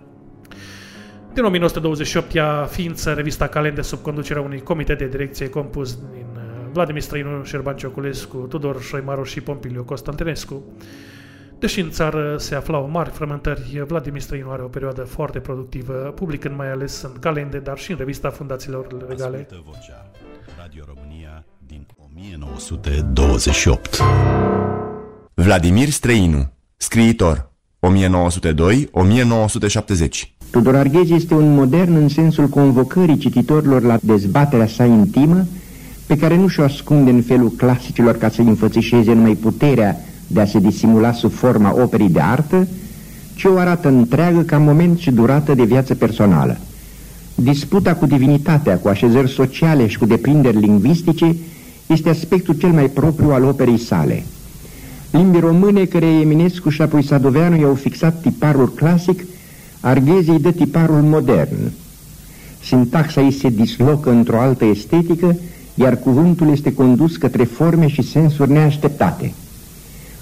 Din 1928 ea ființă revista Calende sub conducerea unui comitet de direcție compus din uh, Vladimir Străinu, Șerban Cioculescu, Tudor Șoimaru și Pompiliu Constantinescu. Deși în țară se aflau mari frământări, Vladimir Străinu are o perioadă foarte productivă, publicând mai ales în calende, dar și în revista Fundațiilor Legale. Ascultă vocea. Radio România din 1928. Vladimir Străinu, scriitor, 1902-1970. Tudor Arghezi este un modern în sensul convocării cititorilor la dezbaterea sa intimă, pe care nu și-o ascunde în felul clasicilor ca să înfățișeze numai puterea de a se disimula sub forma operii de artă, ci o arată întreagă ca moment și durată de viață personală. Disputa cu divinitatea, cu așezări sociale și cu deprinderi lingvistice este aspectul cel mai propriu al operei sale. Limbii române care Eminescu și apoi Sadoveanu i-au fixat tiparul clasic, Arghezi îi dă tiparul modern. Sintaxa ei se dislocă într-o altă estetică, iar cuvântul este condus către forme și sensuri neașteptate.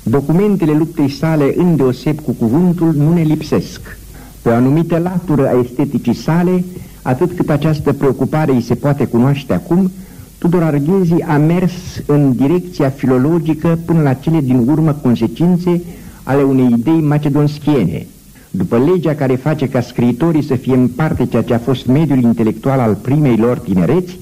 Documentele luptei sale, îndeoseb cu cuvântul, nu ne lipsesc. Pe o anumită latură a esteticii sale, atât cât această preocupare îi se poate cunoaște acum, Tudor Arghezi a mers în direcția filologică până la cele din urmă consecințe ale unei idei macedonschiene. După legea care face ca scriitorii să fie în parte ceea ce a fost mediul intelectual al primei lor tinereți,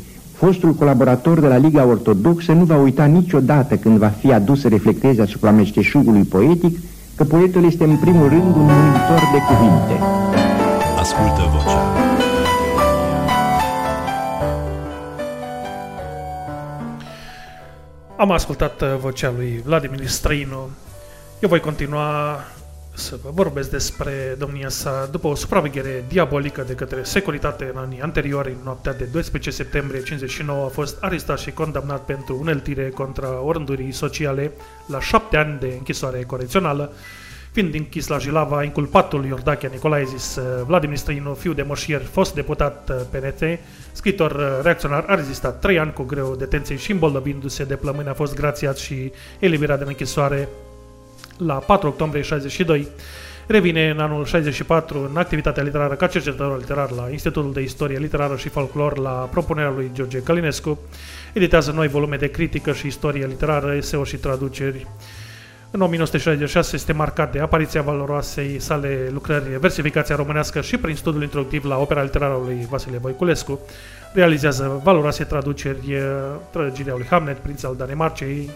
Fostul colaborator de la Liga Ortodoxă nu va uita niciodată când va fi adus să reflecteze asupra meșteșugului poetic că poetul este în primul rând un numitor de cuvinte. Ascultă vocea. Am ascultat uh, vocea lui Vladimir Străinu. Eu voi continua să vă vorbesc despre domnia sa după o supraveghere diabolică de către securitate în anii anteriori, în noaptea de 12 septembrie 59 a fost arestat și condamnat pentru uneltire contra orândurii sociale la șapte ani de închisoare corecțională, fiind închis la Jilava inculpatul Iordachia Nicolae zis Vladimir Străinu, fiu de moșier, fost deputat PNT, scritor reacționar, a rezistat trei ani cu greu detenției și îmbolnăvindu-se de plămâni a fost grațiat și eliberat din închisoare la 4 octombrie 62. Revine în anul 64 în activitatea literară ca cercetător literar la Institutul de Istorie Literară și Folclor la propunerea lui George Călinescu. Editează noi volume de critică și istorie literară, eseuri și traduceri. În 1966 este marcat de apariția valoroasei sale lucrări Versificația românească și prin studiul introductiv la opera literară lui Vasile Voiculescu. Realizează valoroase traduceri, traducerea lui Hamlet, Prinț al Danemarcei,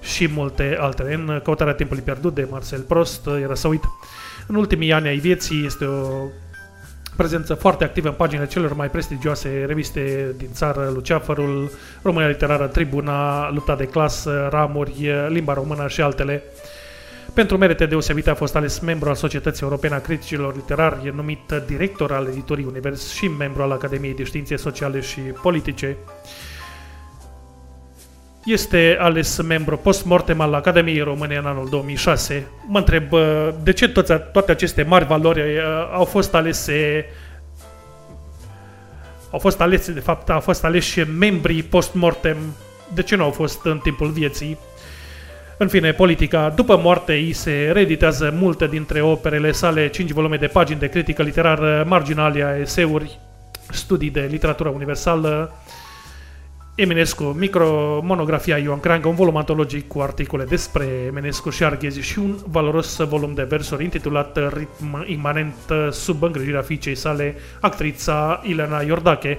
și multe altele. În Căutarea timpului pierdut de Marcel Prost era să uit. În ultimii ani ai vieții este o prezență foarte activă în paginile celor mai prestigioase reviste din țară, Luceafărul, România Literară, Tribuna, Lupta de clasă, Ramuri, Limba Română și altele. Pentru merite deosebite a fost ales membru al Societății Europene a Criticilor Literari, numit director al editorii Univers și membru al Academiei de Științe Sociale și Politice. Este ales membru post-mortem al Academiei Române în anul 2006. Mă întreb uh, de ce toți, toate aceste mari valori uh, au fost alese au fost alese, de fapt, au fost aleși membrii post-mortem. De ce nu au fost în timpul vieții? În fine, politica. După moarte îi se reeditează multe dintre operele sale, 5 volume de pagini de critică literară, marginalia, eseuri, studii de literatură universală, Eminescu, micromonografia Ioan Creangă, un volum antologic cu articole despre Eminescu și Arghezi și un valoros volum de versuri intitulat Ritm imanent sub îngrijirea fiicei sale, actrița Ilena Iordache.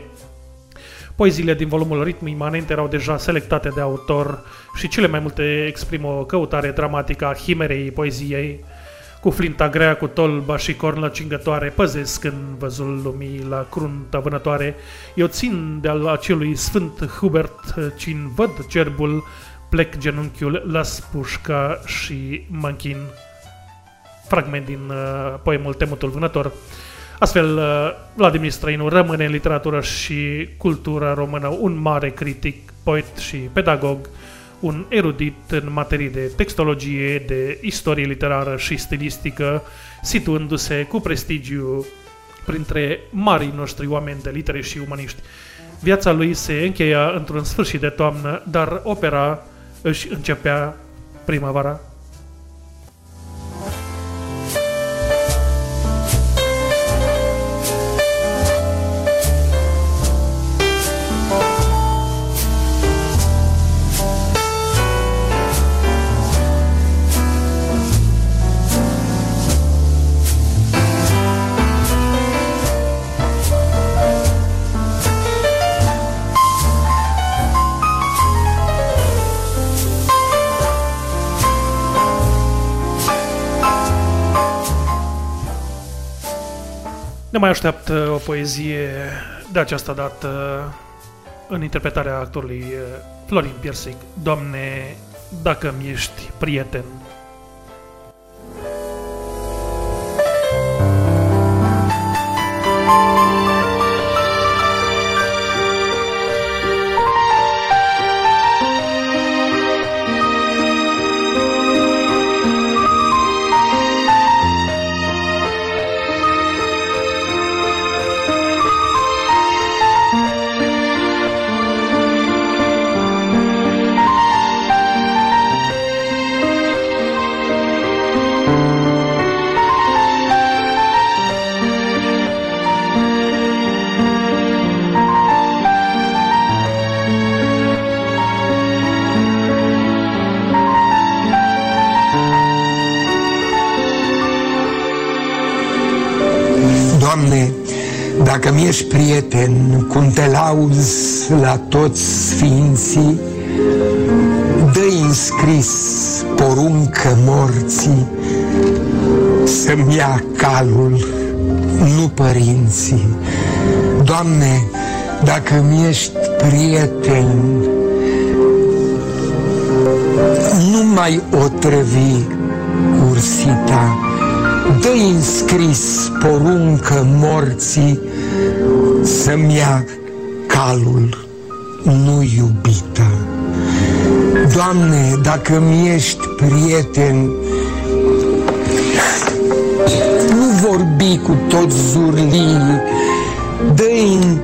Poeziile din volumul Ritm imanent erau deja selectate de autor și cele mai multe exprimă o căutare dramatică a himerei poeziei, cu flinta grea, cu tolba și cornă cingătoare, păzesc în văzul lumii la crunta vânătoare. Eu țin de-al acelui sfânt Hubert, cin văd cerbul, plec genunchiul, las pușca și mă închin. Fragment din uh, poemul Temutul Vânător. Astfel, uh, Vladimir Străinu rămâne în literatură și cultura română un mare critic, poet și pedagog, un erudit în materie de textologie, de istorie literară și stilistică, situându-se cu prestigiu printre marii noștri oameni de litere și umaniști. Viața lui se încheia într-un sfârșit de toamnă, dar opera își începea primăvara. Mai așteaptă o poezie de această dată în interpretarea actorului Florin Piersic. Doamne, dacă mi ești prieten. Doamne, dacă mi ești prieten, cum te lauzi la toți sfinții, dă înscris poruncă morții să-mi ia calul, nu părinții. Doamne, dacă mi ești prieten, nu mai otrăvi ursita, dă înscris poruncă morții să-mi ia calul, nu iubita. Doamne, dacă mi ești prieten, nu vorbi cu toți zurlii, dă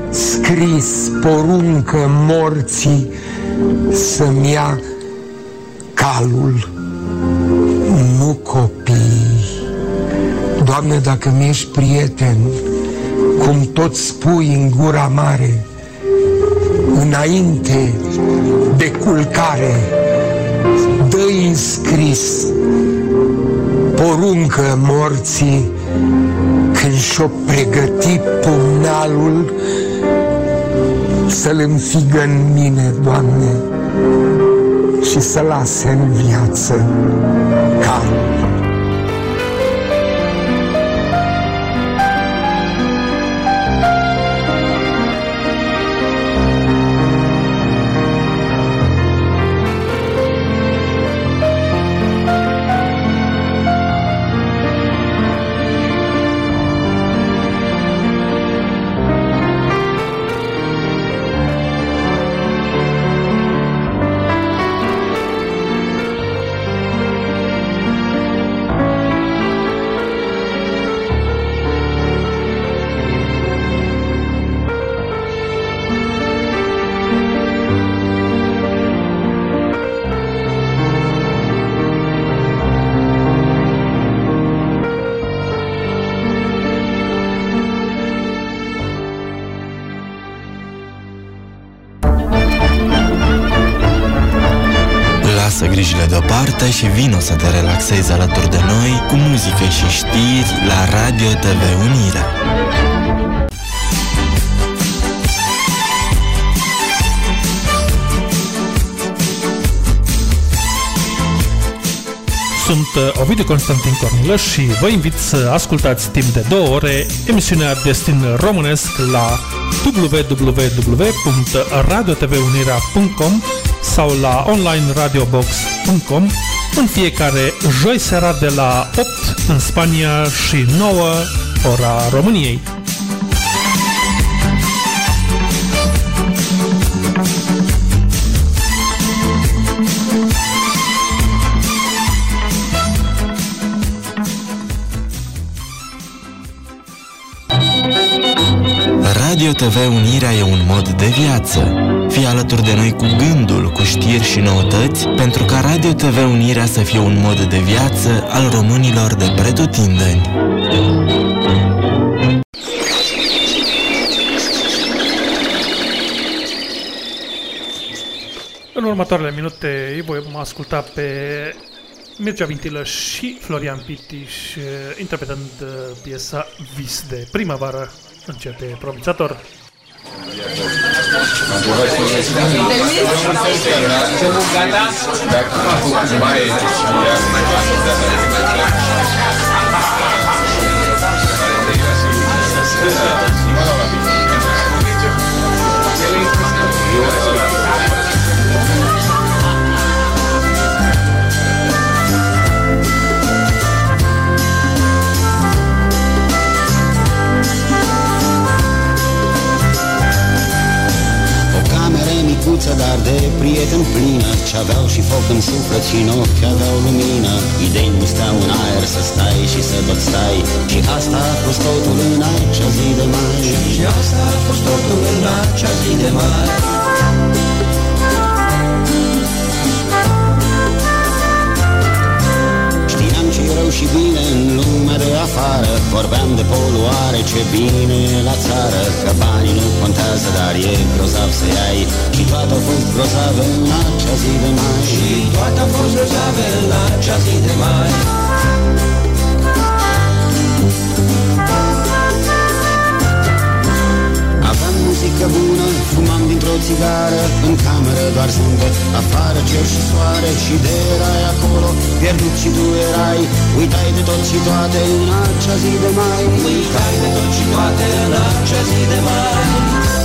scris poruncă morții să-mi ia calul, Doamne, dacă mi ești prieten, cum tot spui în gura mare, înainte de culcare, dă scris poruncă morții când și-o pregăti pumnalul să-l înfigă în mine, Doamne, și să lase în viață calul. Deoparte și vino să te relaxezi alături de noi cu muzică și știri la Radio TV Unirea. Sunt uh, Ovidiu Constantin Cornilăș și vă invit să ascultați timp de două ore emisiunea Destin Românesc la www.radiotvunirea.com sau la onlineradiobox.com în fiecare joi seara de la 8 în Spania și 9 ora României. Radio TV Unirea e un mod de viață. Fii alături de noi cu gândul, cu știri și noutăți, pentru ca Radio TV Unirea să fie un mod de viață al românilor de pretutindeni. În următoarele minute îi voi asculta pe Mircea Vintilă și Florian Pitiș eh, interpretând eh, piesa Vis de primăvară. Începe promițător. O micuță, dar de prieten plină Ce aveau și foc în suflet și în ochi aveau lumină. Idei nu steau în aer să stai și să tot stai. Și asta a fost totul în acea zi de mai Și asta a fost totul în acea zi de mai rău și bine în lumea de afară. Vorbeam de poluare, ce bine e la țară. Că banii nu contează, dar e grozav să ai Și toate au fost grozave în acea zi de mai. Și toate au fost grozave în acea zi de mai muzică bună, fumam dintr-o țigară În cameră doar zâmbet, afară cer și soare Și de erai acolo, pierdut și tu erai. Uitai de tot și toate în acea zi de mai. Uitai de tot și toate în acea zi de mai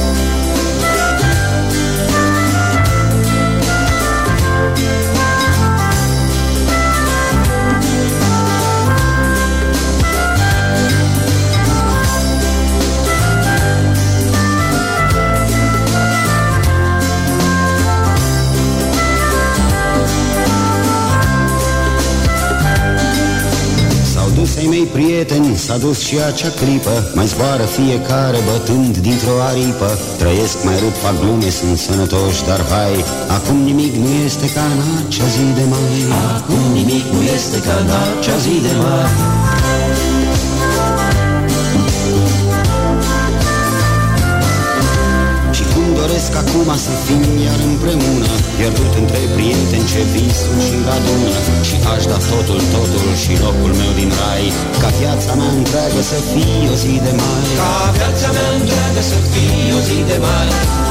s-a dus și acea clipă Mai zboară fiecare bătând dintr-o aripă. Trăiesc mai rup, fac glume, sunt sănătoși, dar vai Acum nimic nu este ca în acea zi de mai. Acum nimic nu este ca în acea zi de mai acum să fim iar împreună. Pierdut între prieteni ce visul și radună Și aș da totul, totul și locul meu din rai. Ca viața mea întreagă să fie o zi de mai Ca viața mea întreagă să fie o zi de mai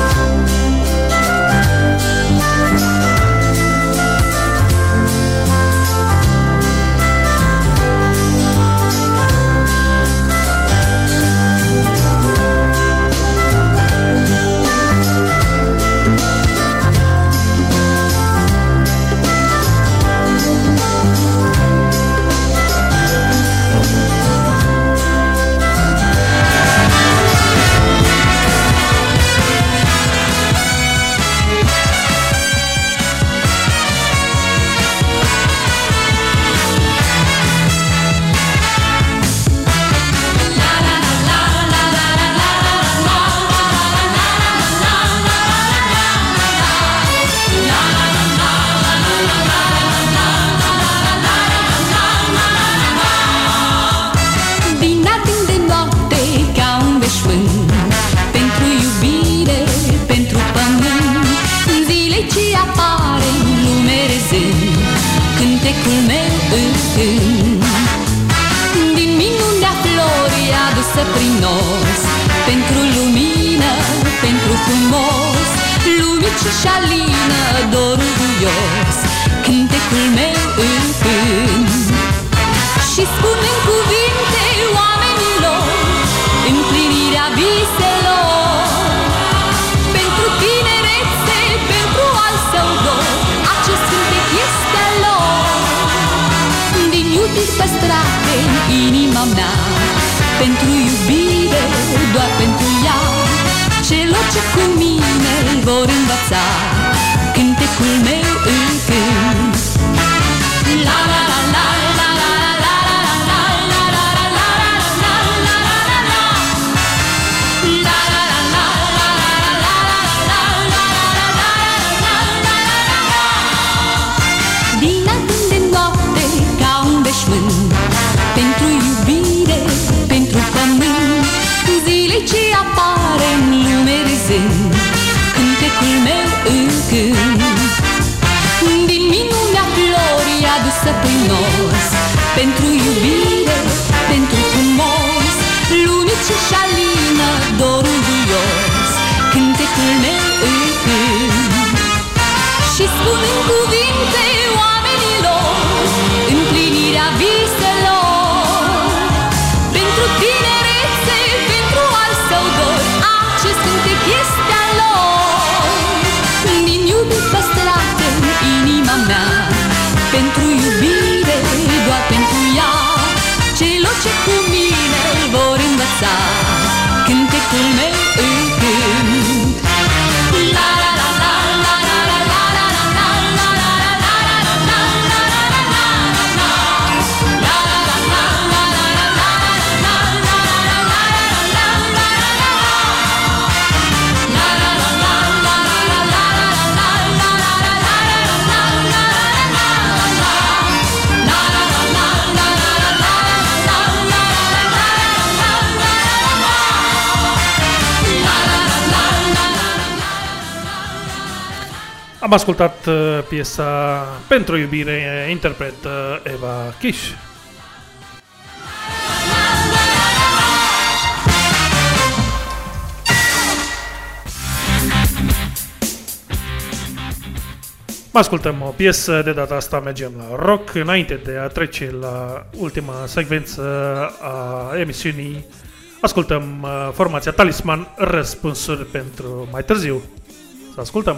Am ascultat uh, piesa Pentru iubire, interpret uh, Eva Kish. Kiș. Ascultăm o piesă, de data asta mergem la rock, înainte de a trece la ultima secvență a emisiunii, ascultăm uh, formația Talisman, răspunsuri pentru mai târziu. Să ascultăm!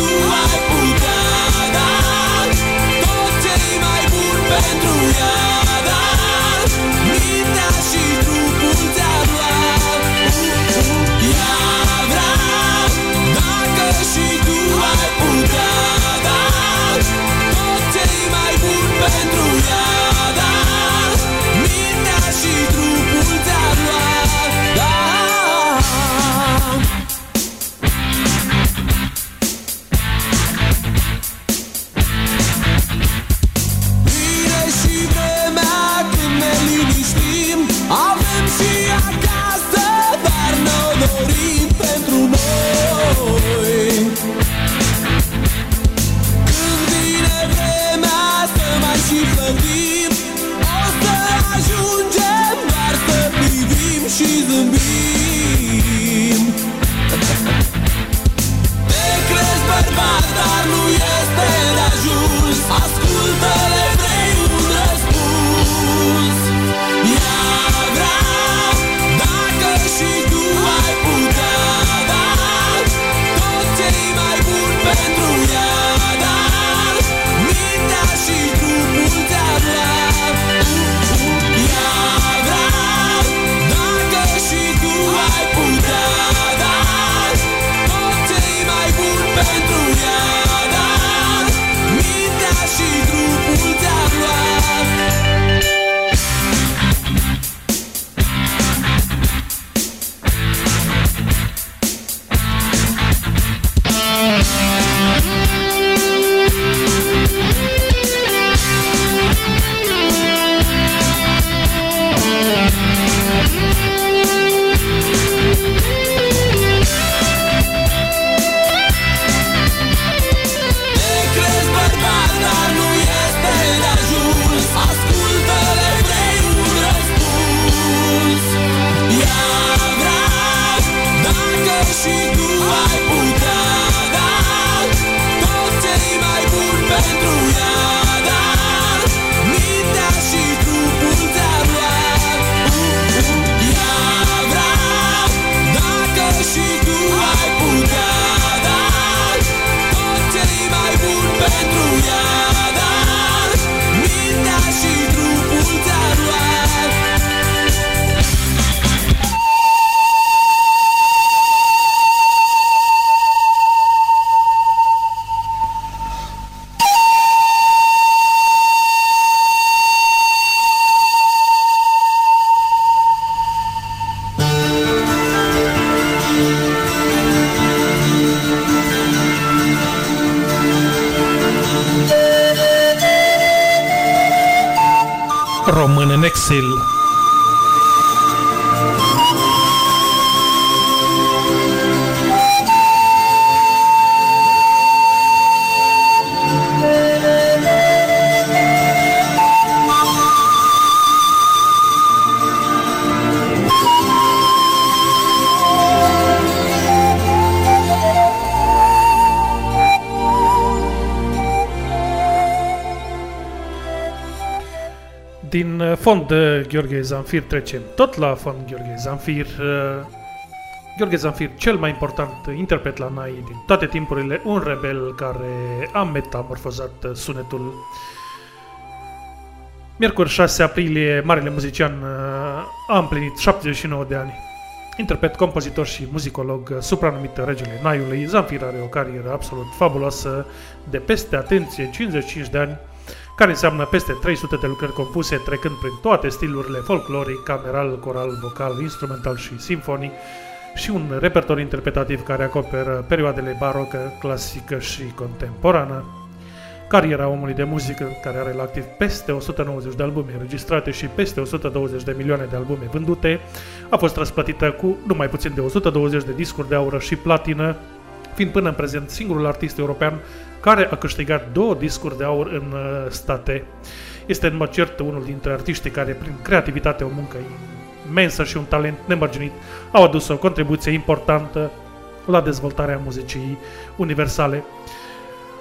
Avem și acasă, dar ne-o dorim pentru noi. Când vine vremea să mai și plătim O să ajungem doar să privim și zâmbim. Te crezi bărbat, dar nu este de ajuns. Ascultă-le fond uh, Gheorghe Zanfir trecem tot la fond Gheorghe Zanfir. uh, Gheorghe Zanfir, cel mai important interpret la NAI din toate timpurile, un rebel care a metamorfozat uh, sunetul. Miercuri 6 aprilie, marele muzician uh, a împlinit 79 de ani. Interpret, compozitor și muzicolog, uh, supranumit Regele Naiului, Zanfir are o carieră absolut fabuloasă de peste, atenție, 55 de ani, care înseamnă peste 300 de lucrări compuse, trecând prin toate stilurile folcloric, cameral, coral, vocal, instrumental și simfonic, și un repertoriu interpretativ care acoperă perioadele barocă, clasică și contemporană. Cariera omului de muzică, care are la activ peste 190 de albume înregistrate și peste 120 de milioane de albume vândute, a fost răsplătită cu numai puțin de 120 de discuri de aură și platină, fiind până în prezent singurul artist european care a câștigat două discuri de aur în uh, state. Este în mod cert unul dintre artiștii care, prin creativitate, o muncă imensă și un talent nemărginit, au adus o contribuție importantă la dezvoltarea muzicii universale.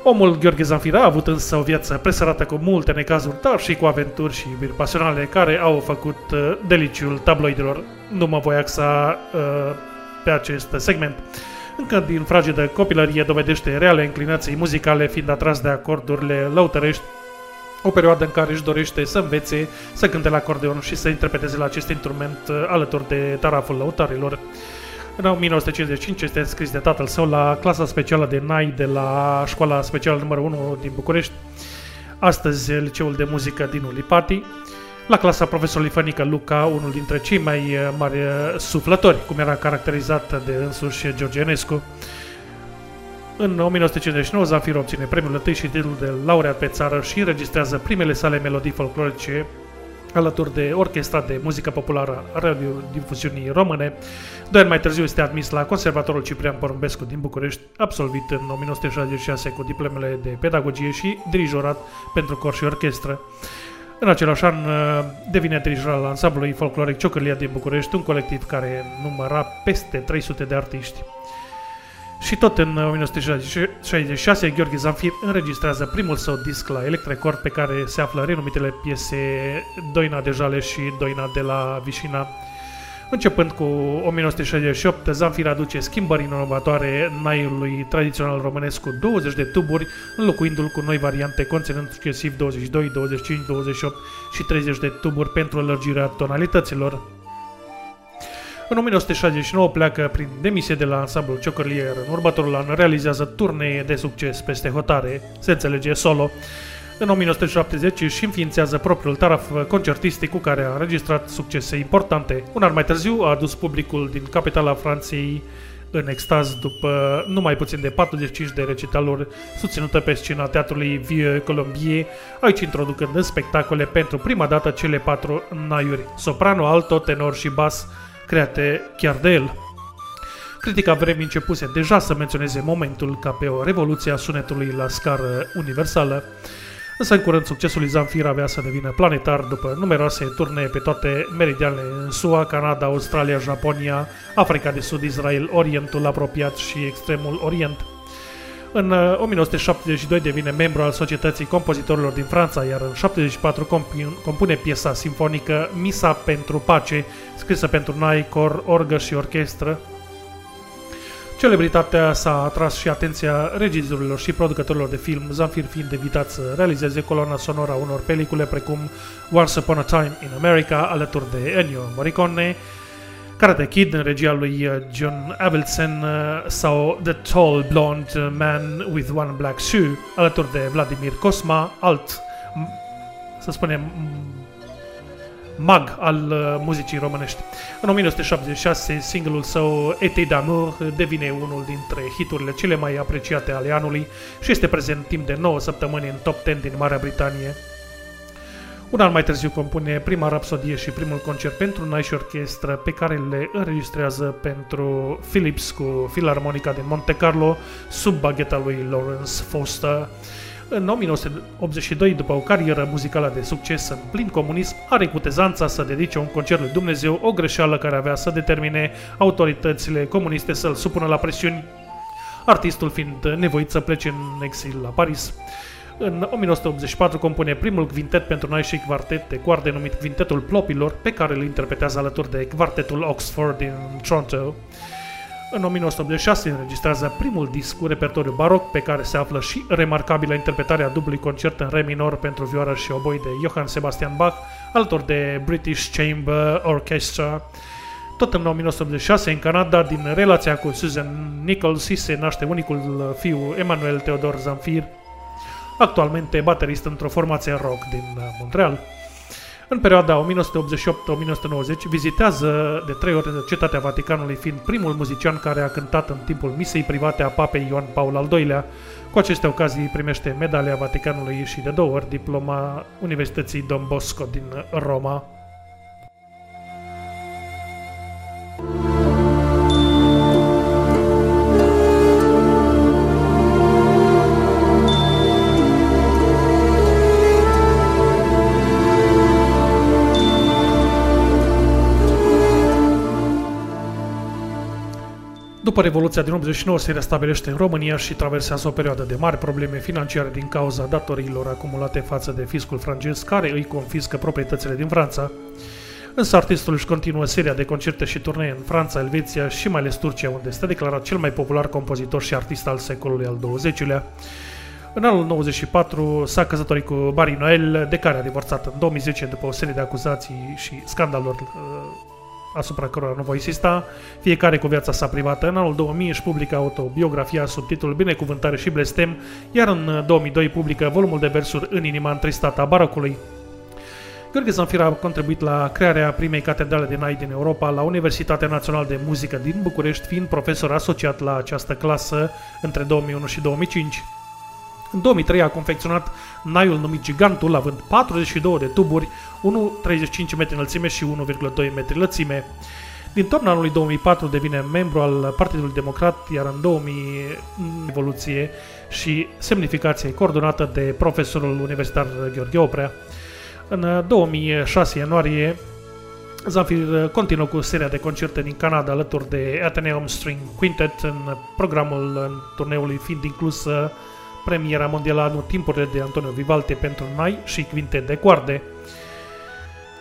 Omul Gheorghe Zanfir a avut însă o viață presărată cu multe necazuri, dar și cu aventuri și iubiri pasionale care au făcut uh, deliciul tabloidelor. Nu mă voi axa uh, pe acest segment. Încă din fragedă copilărie dovedește reale inclinații muzicale, fiind atras de acordurile lăutărești, o perioadă în care își dorește să învețe să cânte la acordeon și să interpreteze la acest instrument uh, alături de taraful lăutarilor. În 1955 este înscris de tatăl său la clasa specială de NAI de la școala specială numărul 1 din București, astăzi liceul de muzică din Ulipati, la clasa profesorului Fănică Luca, unul dintre cei mai uh, mari uh, suflători, cum era caracterizat de însuși George Enescu. În 1959, Zanfir obține premiul întâi și titlul de laureat pe țară și înregistrează primele sale melodii folclorice alături de Orchestra de Muzică Populară a Radiodifuziunii Române. Doi ani mai târziu este admis la Conservatorul Ciprian Porumbescu din București, absolvit în 1966 cu diplomele de pedagogie și dirijorat pentru cor și orchestră. În același an uh, devine dirijor al ansamblului folcloric Ciocârlia din București, un colectiv care număra peste 300 de artiști. Și tot în 1966, Gheorghe Zanfir înregistrează primul său disc la Electrecord pe care se află renumitele piese Doina de Jale și Doina de la Vișina. Începând cu 1968, Zanfir aduce schimbări inovatoare naiului tradițional românesc cu 20 de tuburi, înlocuindu-l cu noi variante conținând succesiv 22, 25, 28 și 30 de tuburi pentru lărgirea tonalităților. În 1969 pleacă prin demisie de la ansamblul Ciocărlier. În următorul an realizează turnee de succes peste hotare, se înțelege solo. În 1970 își înființează propriul taraf concertistic cu care a înregistrat succese importante. Un an mai târziu a adus publicul din capitala Franței în extaz după numai puțin de 45 de recitaluri susținută pe scena teatrului Vieux Colombier, aici introducând în spectacole pentru prima dată cele patru naiuri, soprano, alto, tenor și bas, create chiar de el. Critica vremii începuse deja să menționeze momentul ca pe o revoluție a sunetului la scară universală. Însă în curând succesul lui Zamfir avea să devină planetar după numeroase turnee pe toate meridianele în SUA, Canada, Australia, Japonia, Africa de Sud, Israel, Orientul apropiat și extremul Orient. În uh, 1972 devine membru al Societății Compozitorilor din Franța, iar în 74 compi- compune piesa simfonică Misa pentru Pace, scrisă pentru nai, cor, orgă și orchestră. Celebritatea s-a atras și atenția regizorilor și producătorilor de film, Zamfir fiind invitat să realizeze coloana sonoră a unor pelicule precum Once Upon a Time in America, alături de Ennio Morricone, Karate Kid în regia lui uh, John Avildsen uh, sau The Tall Blonde Man with One Black Shoe, alături de Vladimir Cosma, alt, m- să spunem, m- mag al uh, muzicii românești. În 1976, singurul său Ete d'amour devine unul dintre hiturile cele mai apreciate ale anului și este prezent timp de 9 săptămâni în top 10 din Marea Britanie. Un an mai târziu compune prima rapsodie și primul concert pentru naiș și orchestră pe care le înregistrează pentru Philips cu Filarmonica din Monte Carlo sub bagheta lui Lawrence Foster. În 1982, după o carieră muzicală de succes în plin comunism, are cutezanța să dedice un concert lui Dumnezeu, o greșeală care avea să determine autoritățile comuniste să-l supună la presiuni, artistul fiind nevoit să plece în exil la Paris. În 1984 compune primul quintet pentru noi și quartet de coarde numit Quintetul Plopilor, pe care îl interpretează alături de Quartetul Oxford din Toronto. În 1986 înregistrează primul disc cu repertoriu baroc, pe care se află și remarcabila interpretare a dublului concert în re minor pentru vioară și oboi de Johann Sebastian Bach, alături de British Chamber Orchestra. Tot în 1986, în Canada, din relația cu Susan Nichols, se naște unicul fiu Emmanuel Theodor Zamfir, actualmente baterist într-o formație rock din uh, Montreal. În perioada 1988-1990 vizitează de trei ori cetatea Vaticanului, fiind primul muzician care a cântat în timpul misei private a papei Ioan Paul al II-lea. Cu aceste ocazii primește medalia Vaticanului și de două ori diploma Universității Don Bosco din Roma. După Revoluția din 89 se restabilește în România și traversează o perioadă de mari probleme financiare din cauza datoriilor acumulate față de fiscul francez care îi confiscă proprietățile din Franța. Însă artistul își continuă seria de concerte și turnee în Franța, Elveția și mai ales Turcia, unde este declarat cel mai popular compozitor și artist al secolului al XX-lea. În anul 94 s-a căsătorit cu Barry Noel, de care a divorțat în 2010 după o serie de acuzații și scandaluri uh, asupra cărora nu voi insista, fiecare cu viața sa privată. În anul 2000 își publică autobiografia sub titlul Binecuvântare și Blestem, iar în 2002 publică volumul de versuri În inima întristată a barocului. Gheorghe Zanfir a contribuit la crearea primei catedrale de nai din Europa la Universitatea Națională de Muzică din București, fiind profesor asociat la această clasă între 2001 și 2005. În 2003 a confecționat naiul numit Gigantul, având 42 de tuburi, 1,35 metri înălțime și 1,2 metri lățime. Din toamna anului 2004 devine membru al Partidului Democrat, iar în 2000 în evoluție și semnificație coordonată de profesorul universitar Gheorghe Oprea. În 2006 ianuarie Zamfir continuă cu seria de concerte din Canada alături de Athenaeum String Quintet în programul în turneului fiind inclusă premiera mondială anul timpurile de Antonio Vivaldi pentru nai și quintet de coarde.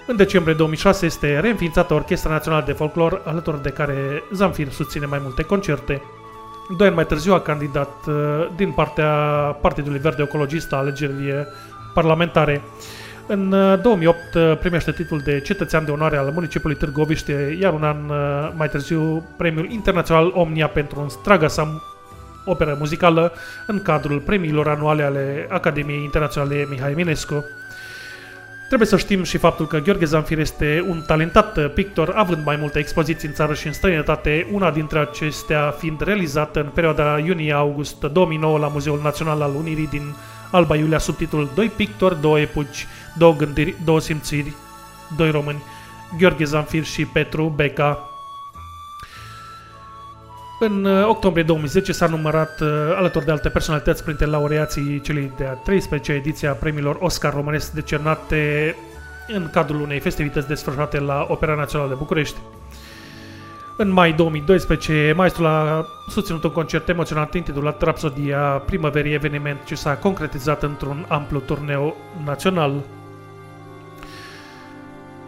În decembrie 2006 este reînființată Orchestra Națională de Folclor, alături de care Zamfir susține mai multe concerte. Doi ani mai târziu a candidat uh, din partea Partidului Verde Ecologist la alegerile parlamentare. În uh, 2008 uh, primește titlul de cetățean de onoare al municipiului Târgoviște, iar un an uh, mai târziu premiul internațional Omnia pentru întreaga sa operă muzicală în cadrul premiilor anuale ale Academiei Internaționale Mihai Eminescu. Trebuie să știm și faptul că Gheorghe Zanfir este un talentat pictor, având mai multe expoziții în țară și în străinătate, una dintre acestea fiind realizată în perioada iunie-august 2009 la Muzeul Național al Unirii din Alba Iulia sub titlul Doi pictori, două epoci, două gândiri, două simțiri, doi români, Gheorghe Zanfir și Petru Beca. În uh, octombrie 2010 s-a numărat uh, alături de alte personalități printre laureații celei de-a 13 ediția premiilor Oscar românesc decernate în cadrul unei festivități desfășurate la Opera Națională de București. În mai 2012, maestrul a susținut un concert emoționant intitulat Rapsodia Primăverii, eveniment ce s-a concretizat într-un amplu turneu național.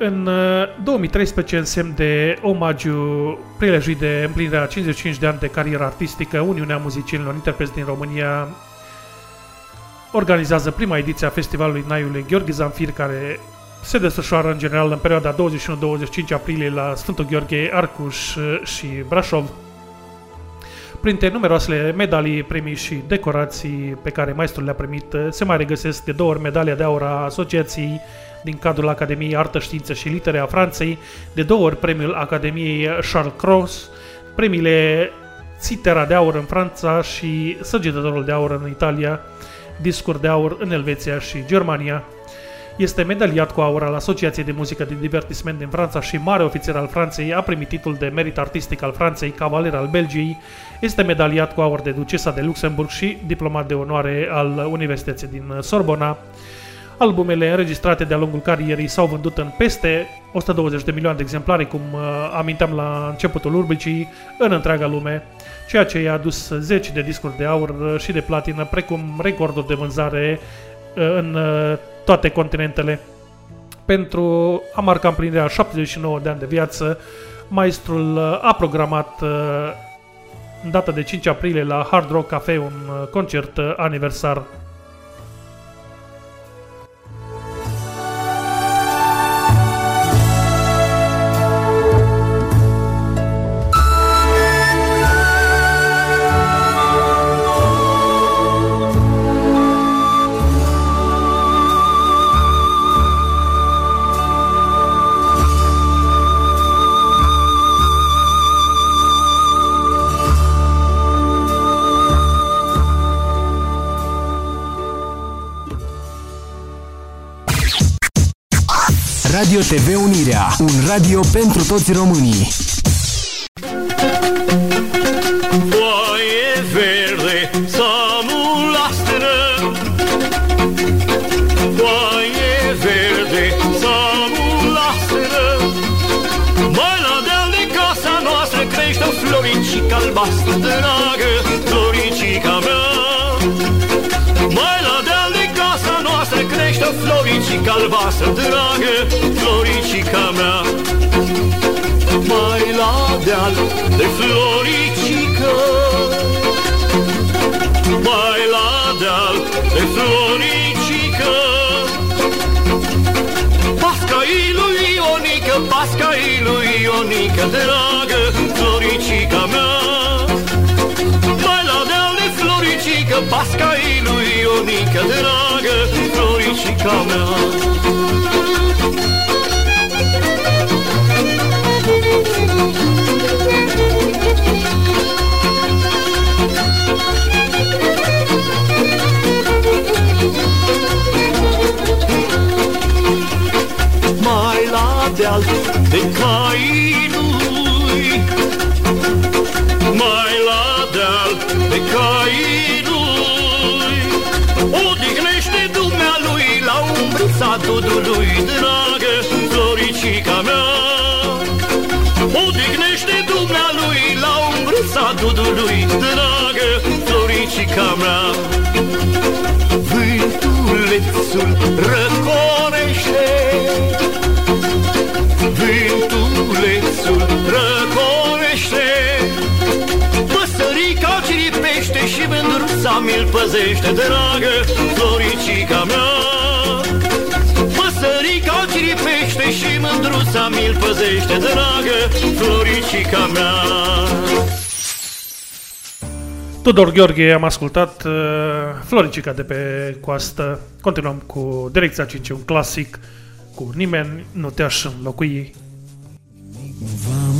În uh, 2013, în semn de omagiu prelejuit de împlinirea 55 de ani de carieră artistică, Uniunea Muzicienilor Interpreți din România organizează prima ediție a festivalului Naiului Gheorghe Zanfir, care se desfășoară în general în perioada 21-25 aprilie la Sfântul Gheorghe, Arcuș uh, și Brașov. Printre numeroasele medalii, premii și decorații pe care maestrul le-a primit, uh, se mai regăsesc de două ori medalia de aur a Asociației din cadrul Academiei Artă, Știință și Litere a Franței, de două ori premiul Academiei Charles Cros, premiile Citera de aur în Franța și Săgetătorul de aur în Italia, discuri de aur în Elveția și Germania. Este medaliat cu aur al Asociației de Muzică de Divertisment din Franța și mare ofițer al Franței, a primit titlul de merit artistic al Franței, cavaler al Belgiei, este medaliat cu aur de ducesa de Luxemburg și diplomat de onoare al Universității din Sorbona. Albumele înregistrate de-a lungul carierei s-au vândut în peste 120 de milioane de exemplare, cum uh, aminteam la începutul urbicii, în întreaga lume, ceea ce i-a adus zeci de discuri de aur uh, și de platină, precum recorduri de vânzare uh, în uh, toate continentele. Pentru a marca împlinirea 79 de ani de viață, maestrul uh, a programat uh, în data de 5 aprilie la Hard Rock Cafe un uh, concert uh, aniversar TV Unirea, un radio pentru toți românii. Foaie verde, samulastră. Foaie verde, samulastră. Mai la deal de casa noastră crește o floricică albastră crește o floricică albastră Dragă floricica mea mai la deal de floricică Mai la deal de floricică Pascai lui Ionică, pascai lui Ionică Dragă floricica mea floricică Pascai lui Ionică Dragă floricica mea mai la deal de cainui Mai umbrița dudului Dragă floricica mea. Odihnește dumnealui la umbrița dudului Dragă floricica mea. Vântulețul răcorește. Vântulețul răcorește. Păsărica ciripește și mândruța mi-l păzește Dragă floricica mea Păsărica ciripește și mândruța mi-l păzește Dragă floricica mea Tudor Gheorghe am ascultat uh, Floricica de pe coastă. Continuăm cu Direcția 5, un clasic cu Nimeni nu te-aș înlocui. va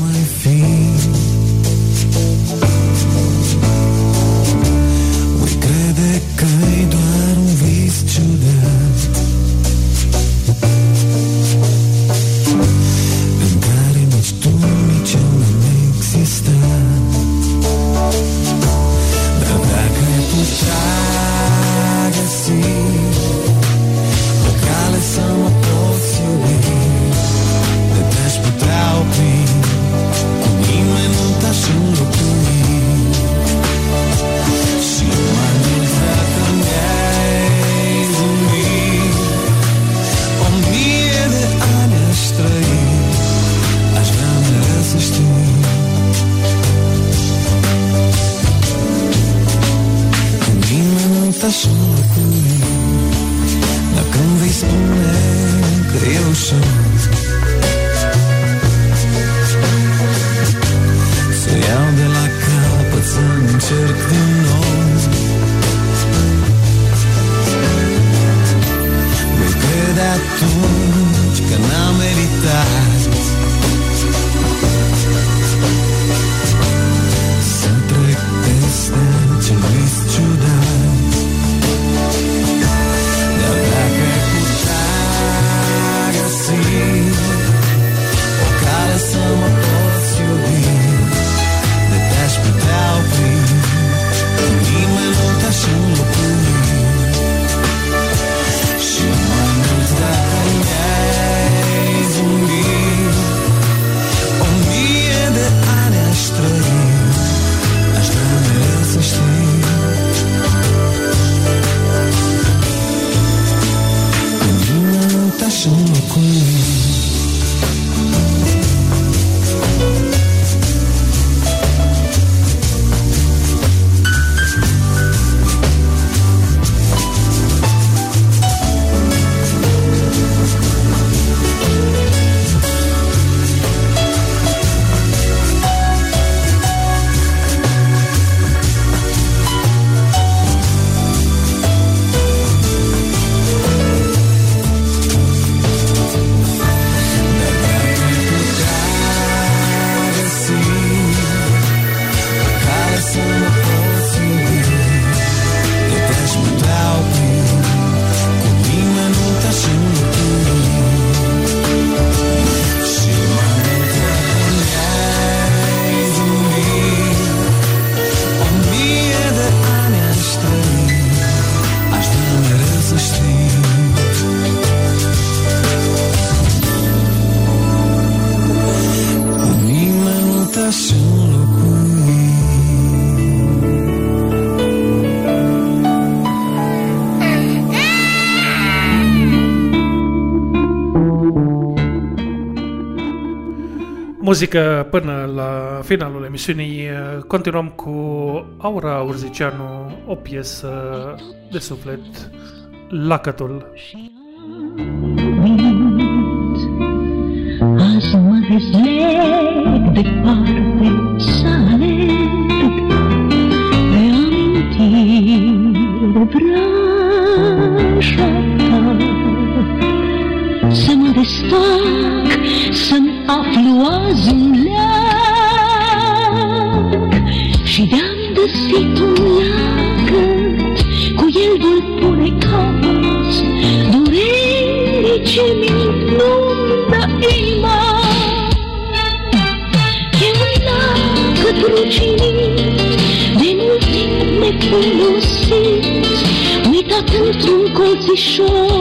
muzică până la finalul emisiunii. Continuăm cu Aura Urziceanu, o piesă de suflet, Lacătul. Azi mă dezleg departe să alerg Pe amintiri de vrașă unde stac Să-mi aflu azi un leac Și de-am găsit un leac Cu el voi pune capăt. Durerii ce mi inundă inima. E un leac ruginit De mult timp nefolosit Uitat într-un colțișor.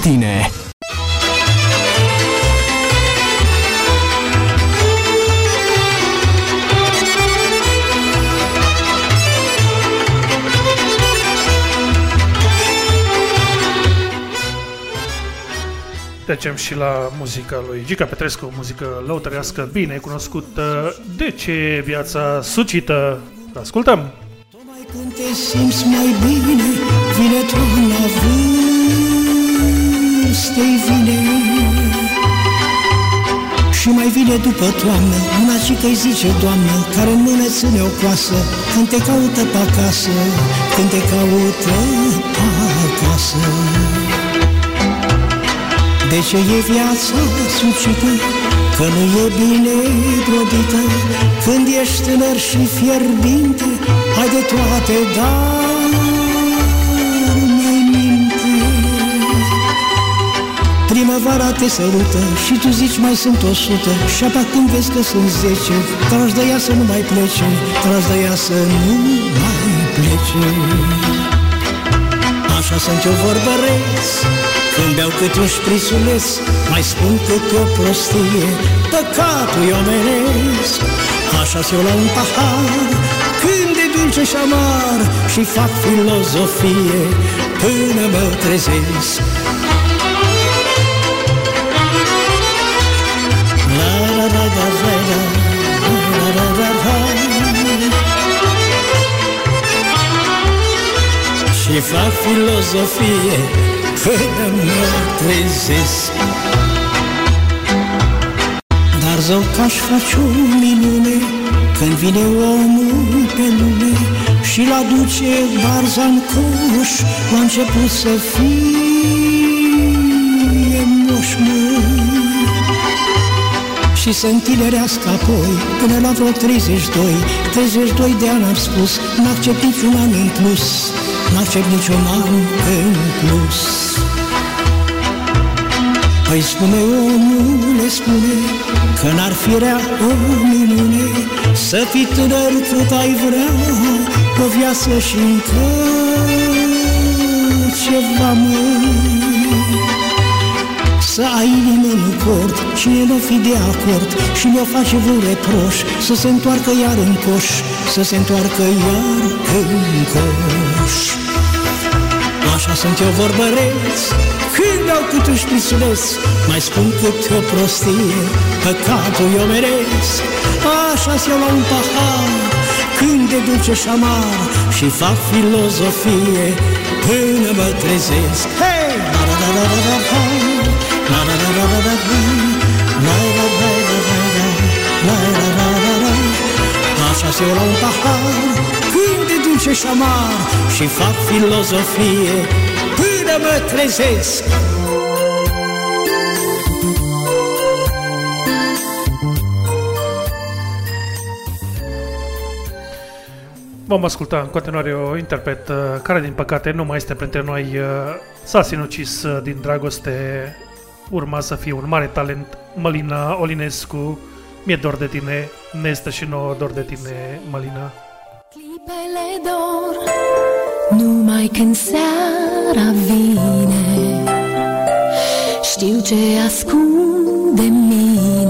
tine. Trecem și la muzica lui Gica Petrescu, muzică lăutărească bine cunoscută. De ce viața sucită? Ascultăm! Când te simți mai bine, vine toamna vârstei vine Și mai vine după toamnă, una și că-i zice doamnă Care în mână ține o coasă, când te caută pe acasă Când te caută pe acasă De ce e viața sucită? Că nu e bine rodită Când ești tânăr și fierbinte Hai de toate, dar Primăvara te sărută și tu zici mai sunt o sută. Și apă când vezi că sunt zece Tragi de ea să nu mai plece Tragi de ea să nu mai plece. Așa sunt eu vorbăresc Când beau câte un șprițuleț Mai spun câte o prostie. Păcatul eu meresc Așa eu la un pahar Când e dulce și amar Și fac filozofie. Până mă trezesc Și fac filozofie Până mă trezesc. Dar zău că aș face o minune Când vine omul pe lume Și-l aduce barza în coș La început să fie moș și să întinerească apoi Până la vreo 32 32 de ani am spus N-accept niciun an în plus N-accept niciun an în plus. Păi spune omule, spune Că n-ar fi rea o minune Să fii tânăr cât ai vrea O viață și încă ceva mult să ai inimă în cord, cine nu fi de acord Și mi-o face vreun reproș Să se întoarcă iar în coș Să se întoarcă iar în coș. Așa sunt eu vorbăreț Când au cât un șprițuleț Mai spun cât o prostie Păcatul eu meresc așa eu la un pahar Când de dulce și amar Și fac filozofie Până mă trezesc Hei! La la la la la la la La la la la la la La la la la la la La la la la la așa eu la un pahar Când de dulce și amar Și fac filozofie Până mă trezesc Vom asculta în continuare o interpret uh, care, din păcate, nu mai este printre noi. uh, S-a sinucis uh, din dragoste. Urma să fie un mare talent. Mălina Olinescu. Mi-e dor de tine. Ne este și nouă dor de tine, Mălina. Clipele dor Numai când seara vine Știu ce ascunde în mine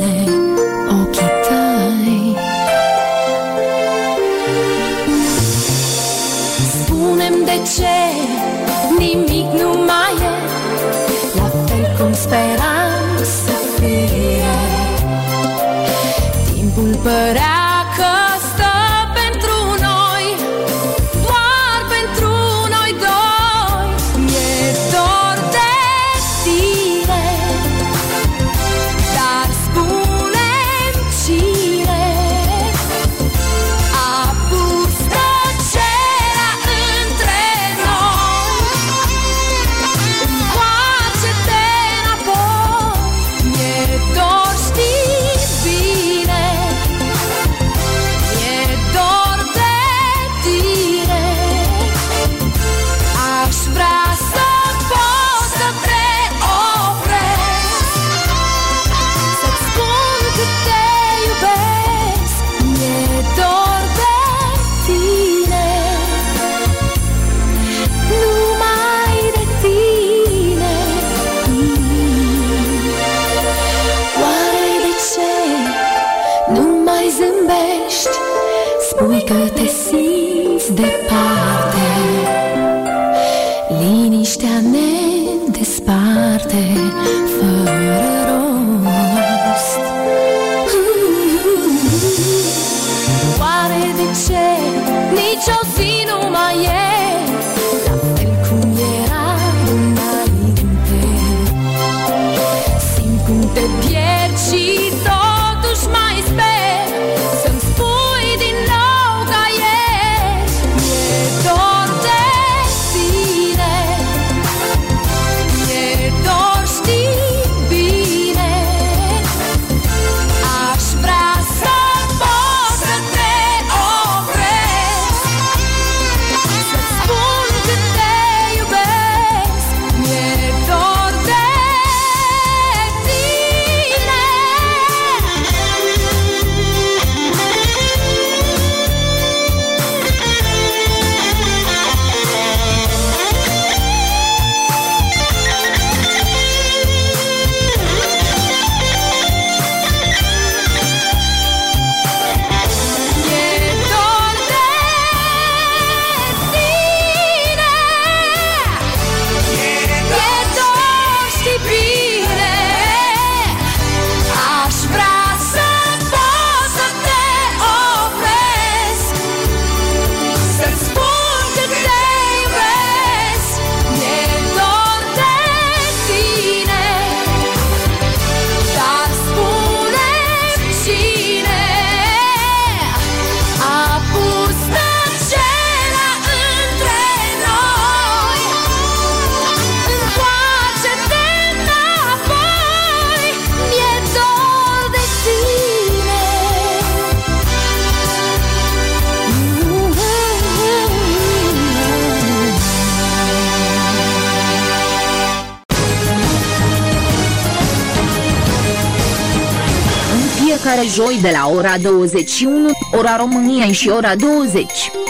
joi de la ora 21, ora României și ora 20,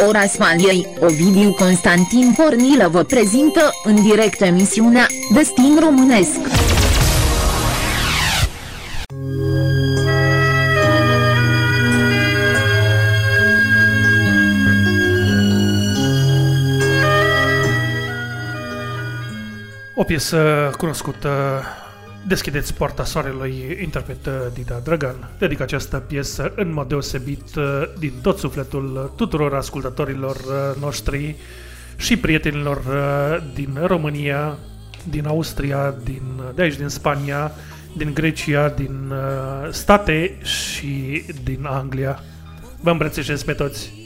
ora Spaniei, Ovidiu Constantin Cornilă vă prezintă în direct emisiunea Destin Românesc. O piesă cunoscută Deschideți poarta soarelui, interpretă uh, Dida Dragan. Dedic această piesă în mod deosebit uh, din tot sufletul tuturor ascultătorilor uh, noștri și prietenilor din România, din Austria, din, de aici din Spania, din Grecia, din state și din Anglia. Vă îmbrățișez pe toți!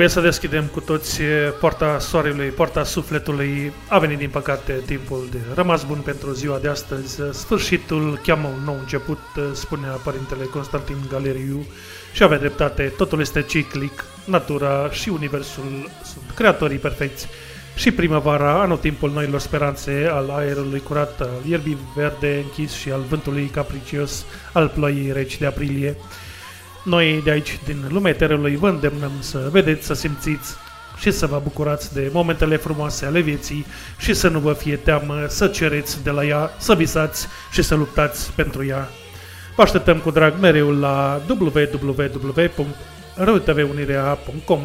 Trebuie să deschidem cu toți poarta soarelui, poarta sufletului. A venit, din păcate, timpul de rămas bun pentru ziua de astăzi. Sfârșitul cheamă un nou început, spunea părintele Constantin Galeriu și avea dreptate. Totul este ciclic, natura și universul sunt creatorii perfecți. Și primăvara, anotimpul noilor speranțe, al aerului curat, al ierbii verde închis și al vântului capricios, al ploii reci de aprilie. Noi de aici, din lumea eterului, vă îndemnăm să vedeți, să simțiți și să vă bucurați de momentele frumoase ale vieții și să nu vă fie teamă să cereți de la ea, să visați și să luptați pentru ea. Vă așteptăm cu drag mereu la www.rtvunirea.com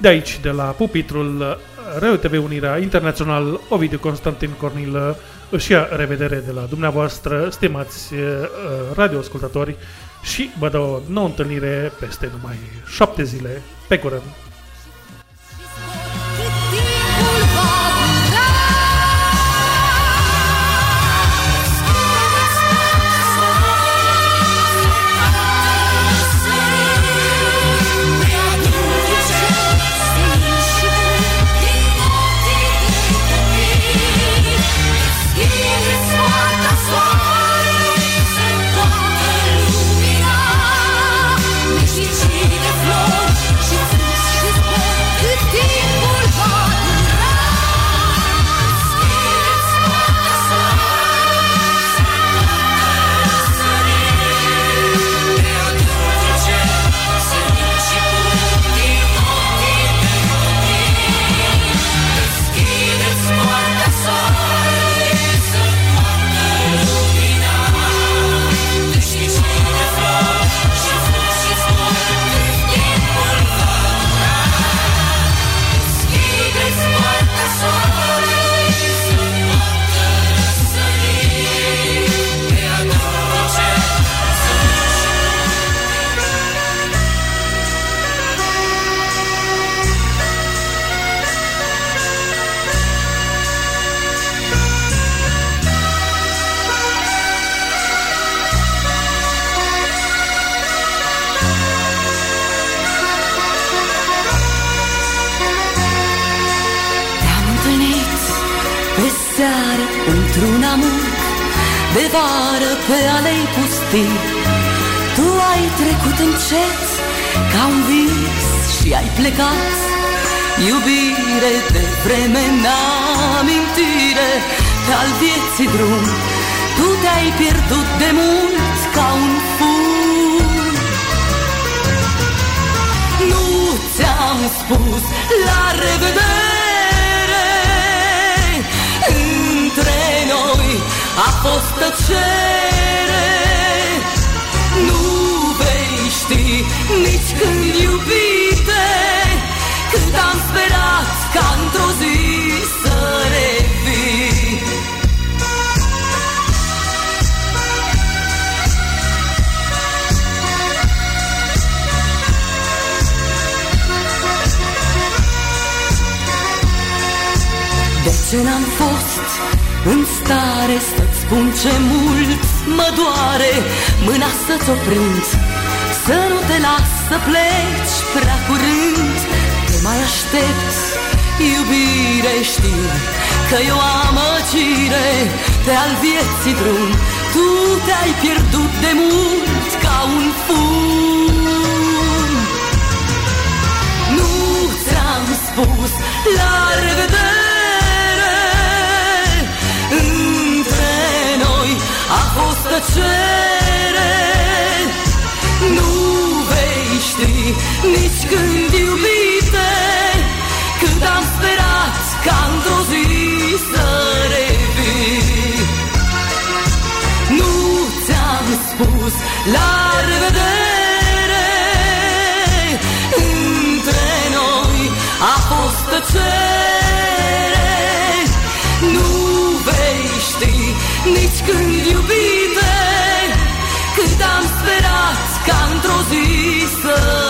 De aici, de la pupitrul RTV Unirea Internațional, Ovidiu Constantin Cornilă își ia revedere de la dumneavoastră, stimați uh, radioascultători, și vă dau o nouă întâlnire peste numai șapte zile. Pe curând! Vreme n-amintire Pe al vieții drum Tu te-ai pierdut de mult ca un fum. Nu ți-am spus la revedere Între noi a fost tăcere. Nu vei ști nici când iubite Cât am sperat ca într-o zi să revii. De ce n-am fost în stare să-ți spun ce mult mă doare? Mâna să-ți oprind Să nu te las să pleci prea curând. Te mai aștept, Iubire știi că eu am amăcire Pe al vieții drum. Tu te-ai pierdut de mult ca un fum. Nu ți-am spus la revedere. Între noi a fost tăcere. Nu vei ști nici când iubire cât am zi să revii. Nu ți-am spus la revedere. Între noi a fost tăcere. Nu vei ști nici când iubire Cât am sperat ca într-o zi să